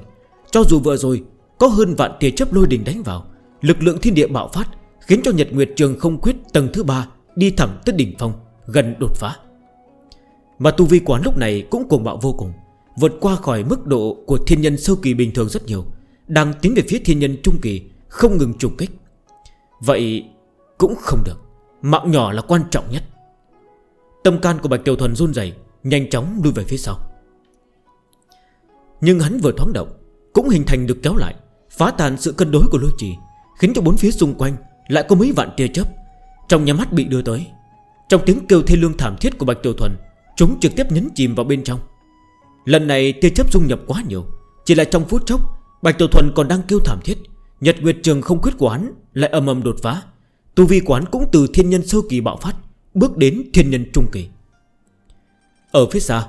Cho dù vừa rồi có hơn vạn tia chớp lôi đình đánh vào, Lực lượng thiên địa bạo phát Khiến cho Nhật Nguyệt Trường không quyết tầng thứ 3 Đi thẳng tới đỉnh phong, Gần đột phá. Mà tu vi quán lúc này cũng cùng bạo vô cùng. Vượt qua khỏi mức độ của thiên nhân sâu kỳ bình thường rất nhiều, Đang tiến về phía thiên nhân trung kỳ, Không ngừng trùng kích. Vậy cũng không được, Mạng nhỏ là quan trọng nhất. Tâm can của Bạch Kiều Thuần run dày Nhanh chóng lui về phía sau. Nhưng hắn vừa thoáng động, Cũng hình thành được kéo lại, Phá tàn sự cân đối của lôi trì, Khiến cho bốn phía xung quanh Lại có mấy vạn tia chấp Trong nhà mắt bị đưa tới, Trong tiếng kêu thê lương thảm thiết của Bạch Kiều Thuần, Chúng trực tiếp nhấn chìm vào bên trong. Lần này tiêu chấp dung nhập quá nhiều, Chỉ là trong phút chốc, Bạch Tiểu Thuần còn đang kêu thảm thiết. Nhật Nguyệt Trường không quyết quán Lại âm âm đột phá. Tu vi quán cũng từ thiên nhân sơ kỳ bạo phát, Bước đến thiên nhân trung kỳ. Ở phía xa,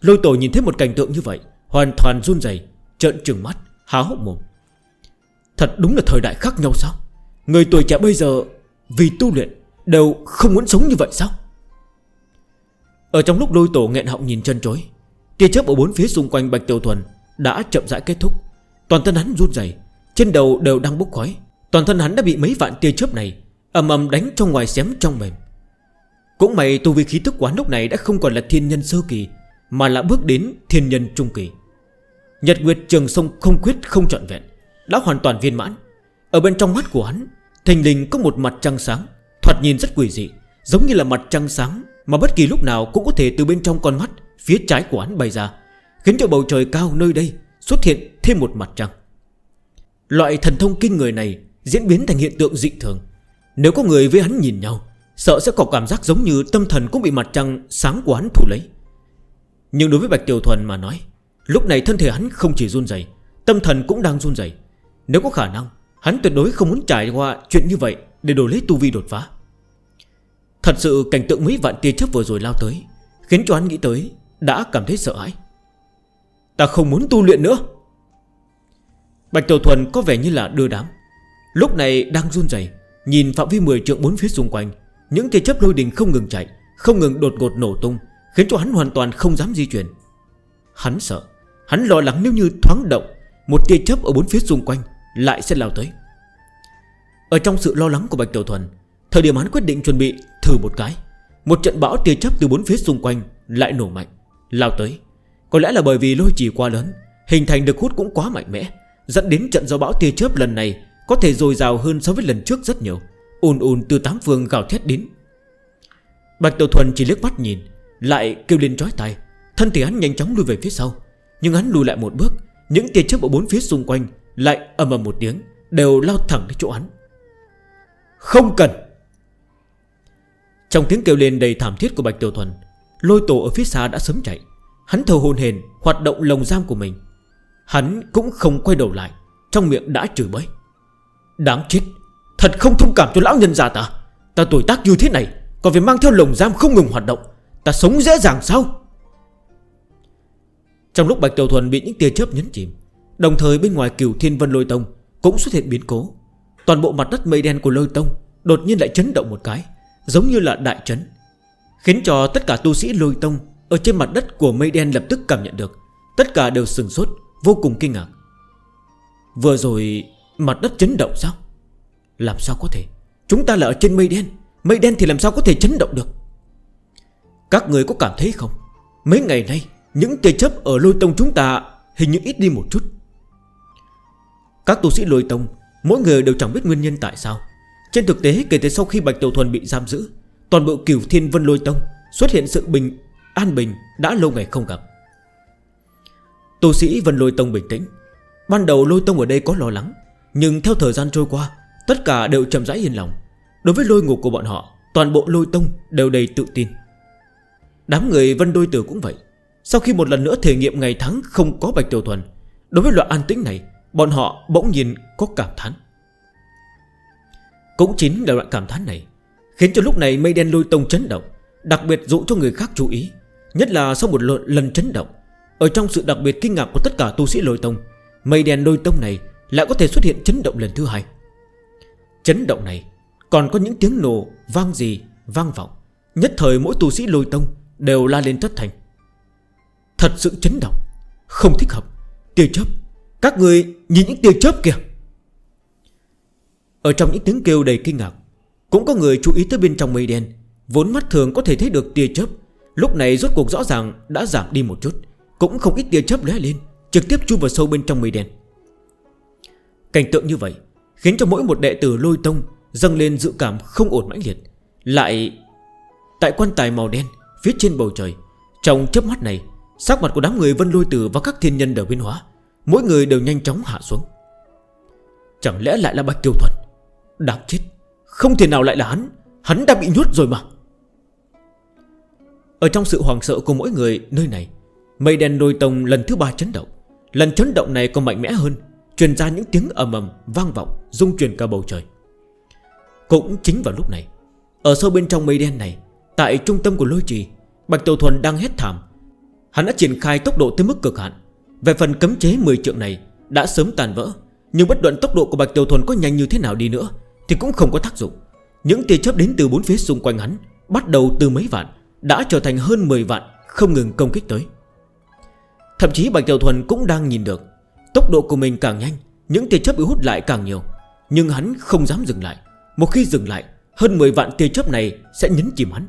Lôi tổ nhìn thấy một cảnh tượng như vậy, Hoàn toàn run dày Trợn trừng mắt, Há hốc mồm. Thật đúng là thời đại khác nhau sao? Người tuổi trẻ bây giờ Vì tu luyện Đều không muốn sống như vậy sao? Ở trong lúc lôi tổ nghẹn họng nhìn chân trối Tia chấp ở bốn phía xung quanh Bạch Tiểu Thuần Đã chậm rãi kết thúc. Toàn thân hắn run rẩy, Trên đầu đều đang bốc khói. Toàn thân hắn đã bị mấy vạn tia chớp này ầm ầm đánh trong ngoài xém trong mềm. Cũng may tu vi khí tức quán lúc này Đã không còn là thiên nhân sơ kỳ Mà là bước đến thiên nhân trung kỳ. Nhật Nguyệt Trường Sông không quyết không trọn vẹn Đã hoàn toàn viên mãn. Ở bên trong mắt của hắn Thành linh có một mặt trăng sáng Thoạt nhìn rất quỷ dị Giống như là mặt trăng sáng Mà bất kỳ lúc nào cũng có thể từ bên trong con mắt phía trái của hắn bay ra, Khiến cho bầu trời cao nơi đây xuất hiện thêm một mặt trăng. Loại thần thông kinh người này diễn biến thành hiện tượng dị thường. Nếu có người với hắn nhìn nhau, Sợ sẽ có cảm giác giống như tâm thần cũng bị mặt trăng sáng của hắn thủ lấy. Nhưng đối với Bạch Tiểu Thuần mà nói, Lúc này thân thể hắn không chỉ run dày Tâm thần cũng đang run dày Nếu có khả năng, Hắn tuyệt đối không muốn trải qua chuyện như vậy Để đổi lấy tu vi đột phá. Thật sự cảnh tượng mấy vạn tia chấp vừa rồi lao tới, Khiến cho hắn nghĩ tới đã cảm thấy sợ hãi. Ta không muốn tu luyện nữa. Bạch Tiểu Thuần có vẻ như là đưa đám. Lúc này đang run dày Nhìn phạm vi 10 trượng 4 phía xung quanh, Những tia chấp lôi đình không ngừng chạy, Không ngừng đột ngột nổ tung, Khiến cho hắn hoàn toàn không dám di chuyển. Hắn sợ, Hắn lo lắng nếu như thoáng động, Một tia chấp ở bốn phía xung quanh Lại sẽ lao tới. Ở trong sự lo lắng của Bạch Tiểu Thuần, Thời điểm hắn quyết định chuẩn bị thử một cái, Một trận bão tia chấp từ bốn phía xung quanh Lại nổ mạnh. Lao tới. Có lẽ là bởi vì lôi chỉ quá lớn, Hình thành được hút cũng quá mạnh mẽ, Dẫn đến trận gió bão tia chớp lần này Có thể dồi dào hơn so với lần trước rất nhiều. Ún ùn từ tám phương gào thét đến. Bạch Tiểu Thuần chỉ liếc mắt nhìn, Lại kêu lên trói tay Thân thể hắn nhanh chóng lui về phía sau, Nhưng hắn lùi lại một bước, Những tia chớp ở bốn phía xung quanh Lại ầm ầm một tiếng, Đều lao thẳng đến chỗ hắn. Không cần! Trong tiếng kêu lên đầy thảm thiết của Bạch Tiểu Thuần Lôi tổ ở phía xa đã sớm chạy. Hắn thờ hồn hền hoạt động lồng giam của mình. Hắn cũng không quay đầu lại, Trong miệng đã chửi bới. Đáng chết, Thật không thông cảm cho lão nhân già ta. Ta tuổi tác như thế này, Còn phải mang theo lồng giam không ngừng hoạt động. Ta sống dễ dàng sao? Trong lúc Bạch Tiểu Thuần bị những tia chớp nhấn chìm, Đồng thời bên ngoài cửu thiên vân lôi tông Cũng xuất hiện biến cố. Toàn bộ mặt đất mây đen của lôi tông Đột nhiên lại chấn động một cái, Giống như là đại chấn. Khiến cho tất cả tu sĩ lôi tông Ở trên mặt đất của mây đen lập tức cảm nhận được. Tất cả đều sừng sốt, Vô cùng kinh ngạc. Vừa rồi mặt đất chấn động sao? Làm sao có thể? Chúng ta là ở trên mây đen Mây đen thì làm sao có thể chấn động được? Các người có cảm thấy không? Mấy ngày nay, những tia chấp ở lôi tông chúng ta Hình như ít đi một chút. Các tu sĩ lôi tông, Mỗi người đều chẳng biết nguyên nhân tại sao. Trên thực tế, kể từ sau khi Bạch Tiểu Thuần bị giam giữ Toàn bộ cửu thiên vân lôi tông Xuất hiện sự bình, an bình đã lâu ngày không gặp. Tổ sĩ vân lôi tông bình tĩnh. Ban đầu lôi tông ở đây có lo lắng, Nhưng theo thời gian trôi qua, Tất cả đều chậm rãi yên lòng. Đối với lôi ngục của bọn họ, Toàn bộ lôi tông đều đầy tự tin. Đám người vân đôi tử cũng vậy. Sau khi một lần nữa thể nghiệm ngày tháng không có bạch tiểu thuần, Đối với loại an tĩnh này, Bọn họ bỗng nhiên có cảm thán. Cũng chính là loại cảm thán này Khiến cho lúc này mây đen lôi tông chấn động Đặc biệt dụ cho người khác chú ý Nhất là sau một lần, chấn động. Ở trong sự đặc biệt kinh ngạc của tất cả tu sĩ lôi tông Mây đen lôi tông này Lại có thể xuất hiện chấn động lần thứ hai. Chấn động này Còn có những tiếng nổ vang gì vang vọng. Nhất thời mỗi tu sĩ lôi tông Đều la lên thất thành. Thật sự chấn động Không thích hợp. Tiêu chấp Các người nhìn những tiêu chấp kìa. Ở trong những tiếng kêu đầy kinh ngạc cũng có người chú ý tới bên trong mây đen. Vốn mắt thường có thể thấy được tia chớp. Lúc này rốt cuộc rõ ràng đã giảm đi một chút. Cũng không ít tia chớp lé lên, Trực tiếp chui vào sâu bên trong mây đen. Cảnh tượng như vậy Khiến cho mỗi một đệ tử lôi tông Dâng lên dự cảm không ổn mãnh liệt. Lại Tại quan tài màu đen Phía trên bầu trời, Trong chớp mắt này, Sắc mặt của đám người vân lôi tử và các thiên nhân đều biến hóa. Mỗi người đều nhanh chóng hạ xuống. Chẳng lẽ lại là Bạch Tiêu Thuần Đáng chết? Không thể nào lại là hắn. Hắn đã bị nhốt rồi mà. Ở trong sự hoàng sợ của mỗi người nơi này, Mây đen đôi tông lần thứ ba chấn động. Lần chấn động này còn mạnh mẽ hơn, Truyền ra những tiếng ầm ầm vang vọng Dung truyền cả bầu trời. Cũng chính vào lúc này, Ở sâu bên trong mây đen này, Tại trung tâm của lôi trì, Bạch Tiểu Thuần đang hét thảm. Hắn đã triển khai tốc độ tới mức cực hạn. Về phần cấm chế 10 trượng này Đã sớm tàn vỡ, Nhưng bất luận tốc độ của Bạch Tiểu Thuần có nhanh như thế nào đi nữa thì cũng không có tác dụng. Những tia chớp đến từ bốn phía xung quanh hắn, Bắt đầu từ mấy vạn, Đã trở thành hơn 10 vạn, Không ngừng công kích tới. Thậm chí Bạch Tiểu Thuần cũng đang nhìn được. Tốc độ của mình càng nhanh, Những tia chớp bị hút lại càng nhiều. Nhưng hắn không dám dừng lại. Một khi dừng lại, Hơn 10 vạn tia chớp này sẽ nhấn chìm hắn.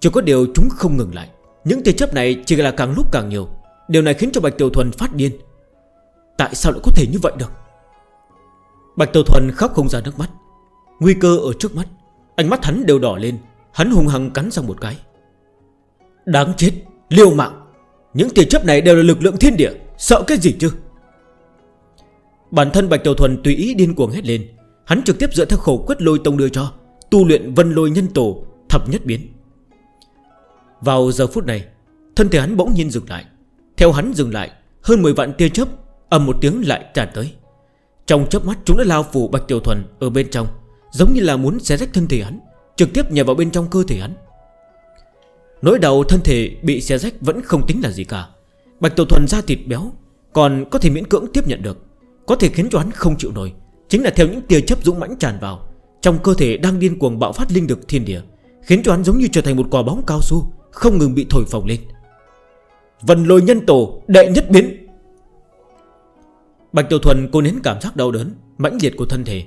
Chỉ có điều chúng không ngừng lại. Những tia chớp này chỉ là càng lúc càng nhiều. Điều này khiến cho Bạch Tiểu Thuần phát điên. Tại sao lại có thể như vậy được? Bạch Tiểu Thuần khóc không ra nước mắt. Nguy cơ ở trước mắt. Ánh mắt hắn đều đỏ lên. Hắn hung hăng cắn sang một cái. Đáng chết, liều mạng. Những tiền chấp này đều là lực lượng thiên địa. Sợ cái gì chứ? Bản thân Bạch Tiểu Thuần tùy ý điên cuồng hết lên. Hắn trực tiếp dựa theo khẩu quyết lôi tông đưa cho Tu luyện vân lôi nhân tổ Thập nhất biến. Vào giờ phút này Thân thể hắn bỗng nhiên dừng lại. Theo hắn dừng lại Hơn 10 vạn tia chấp Âm một tiếng lại tràn tới. Trong chấp mắt chúng đã lao phủ Bạch Tiểu Thuần ở bên trong. Giống như là muốn xé rách thân thể hắn, Trực tiếp nhảy vào bên trong cơ thể hắn. Nỗi đầu thân thể bị xé rách vẫn không tính là gì cả. Bạch Tiểu Thuần da thịt béo, Còn có thể miễn cưỡng tiếp nhận được, Có thể khiến cho hắn không chịu nổi, Chính là theo những tia chấp dũng mãnh tràn vào, Trong cơ thể đang điên cuồng bạo phát linh lực thiên địa, Khiến cho hắn giống như trở thành một quả bóng cao su, Không ngừng bị thổi phồng lên. Vần lôi nhân tổ, đệ nhất biến. Bạch Tiểu Thuần cô nến cảm giác đau đớn, Mãnh liệt của thân thể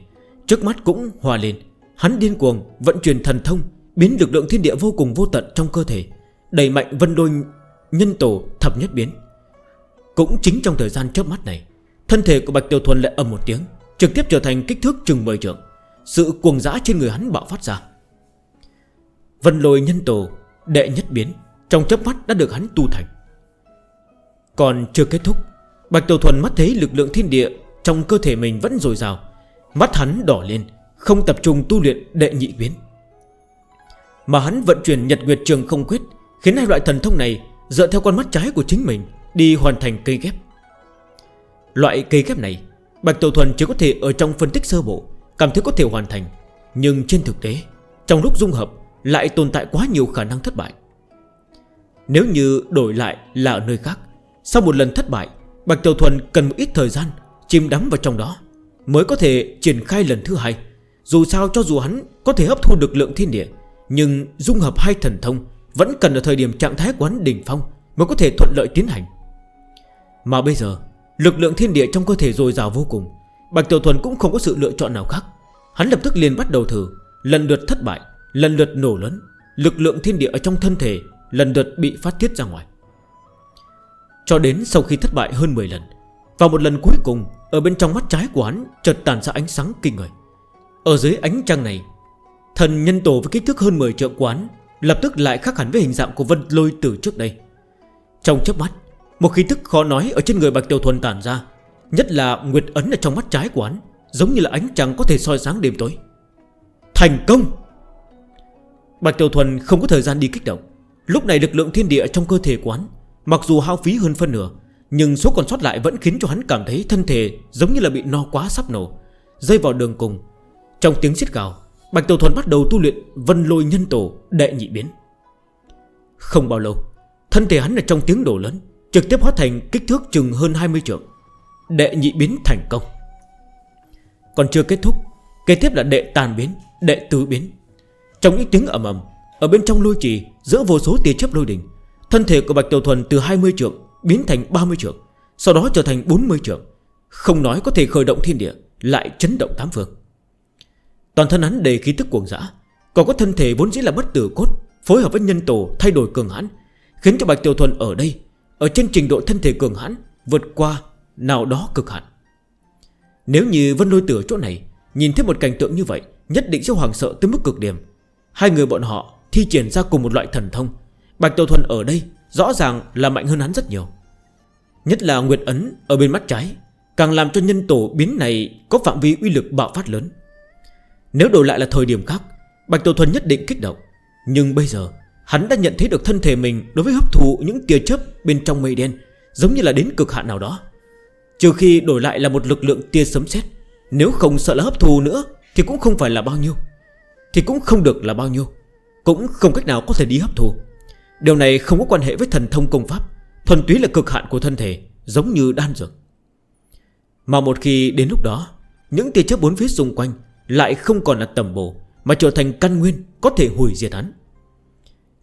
Trước mắt cũng hòa lên Hắn điên cuồng, vận chuyển thần thông, Biến lực lượng thiên địa vô cùng vô tận trong cơ thể, Đẩy mạnh vân đôi nhân tổ thập nhất biến. Cũng chính trong thời gian chớp mắt này, Thân thể của Bạch Tiểu Thuần lại ầm một tiếng, Trực tiếp trở thành kích thước chừng 10 trượng. Sự cuồng dã trên người hắn bạo phát ra. Vân lôi nhân tổ, Đệ nhất biến, Trong chấp mắt đã được hắn tu thành. Còn chưa kết thúc, Bạch Tiểu Thuần mắt thấy lực lượng thiên địa Trong cơ thể mình vẫn dồi dào. Mắt hắn đỏ lên, Không tập trung tu luyện đệ nhị biến. Mà hắn vận chuyển nhật nguyệt trường không quyết, Khiến hai loại thần thông này Dựa theo con mắt trái của chính mình Đi hoàn thành cây ghép. Loại cây ghép này, Bạch Tiểu Thuần chỉ có thể ở trong phân tích sơ bộ, Cảm thấy có thể hoàn thành, Nhưng trên thực tế, Trong lúc dung hợp Lại tồn tại quá nhiều khả năng thất bại. Nếu như đổi lại là ở nơi khác, Sau một lần thất bại, Bạch Tiểu Thuần cần một ít thời gian Chìm đắm vào trong đó mới có thể triển khai lần thứ hai. Dù sao cho dù hắn có thể hấp thu được lượng thiên địa Nhưng dung hợp hai thần thông Vẫn cần ở thời điểm trạng thái quán đỉnh phong Mới có thể thuận lợi tiến hành. Mà bây giờ Lực lượng thiên địa trong cơ thể dồi dào vô cùng Bạch Tiểu Thuần cũng không có sự lựa chọn nào khác. Hắn lập tức liền bắt đầu thử Lần lượt thất bại, lần lượt nổ lớn Lực lượng thiên địa ở trong thân thể Lần lượt bị phát tiết ra ngoài. Cho đến sau khi thất bại hơn 10 lần Và một lần cuối cùng ở bên trong mắt trái của hắn, chợt tàn ra ánh sáng kinh người. Ở dưới ánh trăng này, Thần nhân tổ với kích thước hơn 10 trượng quán Lập tức lại khác hẳn với hình dạng của vân lôi từ trước đây. Trong chấp mắt, Một khí thức khó nói ở trên người Bạch Tiểu Thuần tản ra, Nhất là Nguyệt Ấn ở trong mắt trái của hắn, Giống như là ánh trăng có thể soi sáng đêm tối. Thành công! Bạch Tiểu Thuần không có thời gian đi kích động. Lúc này lực lượng thiên địa trong cơ thể quán Mặc dù hao phí hơn phân nửa nhưng số còn sót lại vẫn khiến cho hắn cảm thấy thân thể giống như là bị no quá sắp nổ. Rơi vào đường cùng Trong tiếng xít gào Bạch Tiểu Thuần bắt đầu tu luyện vân lôi nhân tổ đệ nhị biến. Không bao lâu Thân thể hắn là trong tiếng đổ lớn Trực tiếp hóa thành kích thước chừng hơn 20 trượng. Đệ nhị biến thành công. Còn chưa kết thúc Kế tiếp là đệ tàn biến, đệ tứ biến. Trong những tiếng ẩm ẩm Ở bên trong lôi trì giữa vô số tia chấp lôi đỉnh Thân thể của Bạch Tiểu Thuần từ 20 trượng Biến thành 30 trượng Sau đó trở thành 40 trượng Không nói có thể khởi động thiên địa, Lại chấn động tám phương. Toàn thân hắn đầy khí tức cuồng dã, Còn có thân thể vốn dĩ là bất tử cốt, Phối hợp với nhân tổ thay đổi cường hãn, Khiến cho Bạch Tiểu Thuần ở đây, Ở trên trình độ thân thể cường hãn, Vượt qua nào đó cực hạn. Nếu như Vân Lôi Tử chỗ này, Nhìn thấy một cảnh tượng như vậy, Nhất định sẽ hoàng sợ tới mức cực điểm. Hai người bọn họ thi triển ra cùng một loại thần thông. Bạch Tiểu Thuần ở đây Rõ ràng là mạnh hơn hắn rất nhiều. Nhất là Nguyệt Ấn ở bên mắt trái, Càng làm cho nhân tổ biến này Có phạm vi uy lực bạo phát lớn. Nếu đổi lại là thời điểm khác, Bạch Tổ Thuần nhất định kích động. Nhưng bây giờ, hắn đã nhận thấy được thân thể mình Đối với hấp thụ những tia chớp bên trong mây đen Giống như là đến cực hạn nào đó. Trừ khi đổi lại là một lực lượng tia sấm sét, Nếu không sợ là hấp thù nữa Thì cũng không phải là bao nhiêu, Thì cũng không được là bao nhiêu, Cũng không cách nào có thể đi hấp thù Điều này không có quan hệ với thần thông công pháp. Thuần túy là cực hạn của thân thể, Giống như đan dược. Mà một khi đến lúc đó, Những tia chớp bốn phía xung quanh Lại không còn là tầm bổ, Mà trở thành căn nguyên có thể hủy diệt hắn.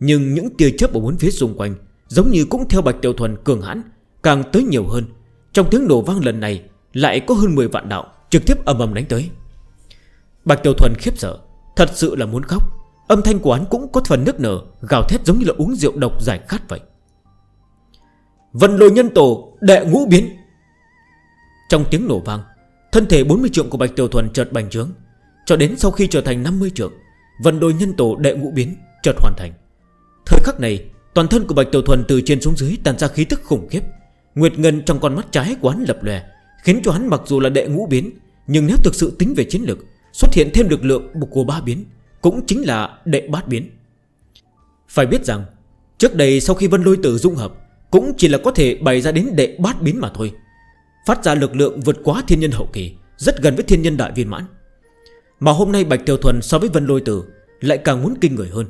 Nhưng những tia chớp ở bốn phía xung quanh Giống như cũng theo Bạch Tiểu Thuần cường hãn, Càng tới nhiều hơn. Trong tiếng nổ vang lần này Lại có hơn 10 vạn đạo trực tiếp ầm ầm đánh tới. Bạch Tiểu Thuần khiếp sợ, Thật sự là muốn khóc. Âm thanh của hắn cũng có phần nước nở, Gào thét giống như là uống rượu độc giải khát vậy. Vân lôi nhân tổ, đệ ngũ biến. Trong tiếng nổ vang, Thân thể 40 trượng của Bạch Tiểu Thuần chợt bành trướng. Cho đến sau khi trở thành 50 trượng, Vân đôi nhân tổ, đệ ngũ biến chợt hoàn thành. Thời khắc này, Toàn thân của Bạch Tiểu Thuần từ trên xuống dưới tàn ra khí tức khủng khiếp. Nguyệt Ngân trong con mắt trái của hắn lập lè Khiến cho hắn mặc dù là đệ ngũ biến, Nhưng nếu thực sự tính về chiến lực Xuất hiện thêm lực lượng của ba biến cũng chính là đệ bát biến. Phải biết rằng, Trước đây sau khi vân lôi tử dung hợp, Cũng chỉ là có thể bày ra đến đệ bát biến mà thôi. Phát ra lực lượng vượt quá thiên nhân hậu kỳ, Rất gần với thiên nhân đại viên mãn. Mà hôm nay Bạch tiêu Thuần so với vân lôi tử Lại càng muốn kinh người hơn.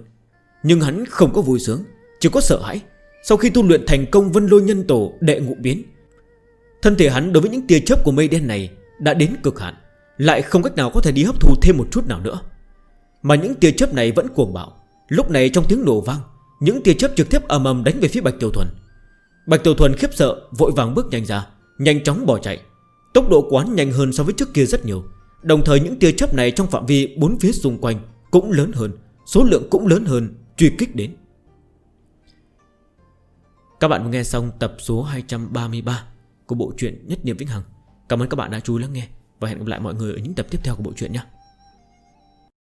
Nhưng hắn không có vui sướng, Chỉ có sợ hãi Sau khi tu luyện thành công vân lôi nhân tổ đệ ngụ biến. Thân thể hắn đối với những tia chớp của mây đen này Đã đến cực hạn, Lại không cách nào có thể đi hấp thu thêm một chút nào nữa. Mà những tia chớp này vẫn cuồng bạo. Lúc này trong tiếng nổ vang, Những tia chớp trực tiếp ầm ầm đánh về phía Bạch Tiểu Thuần. Bạch Tiểu Thuần khiếp sợ, Vội vàng bước nhanh ra, Nhanh chóng bỏ chạy. Tốc độ quán nhanh hơn so với trước kia rất nhiều. Đồng thời những tia chớp này trong phạm vi bốn phía xung quanh Cũng lớn hơn, Số lượng cũng lớn hơn, Truy kích đến. Các bạn nghe xong tập số 233 Của bộ truyện Nhất Niệm Vĩnh Hằng. Cảm ơn các bạn đã chú lắng nghe Và hẹn gặp lại mọi người ở những tập tiếp theo của bộ truyện nhé.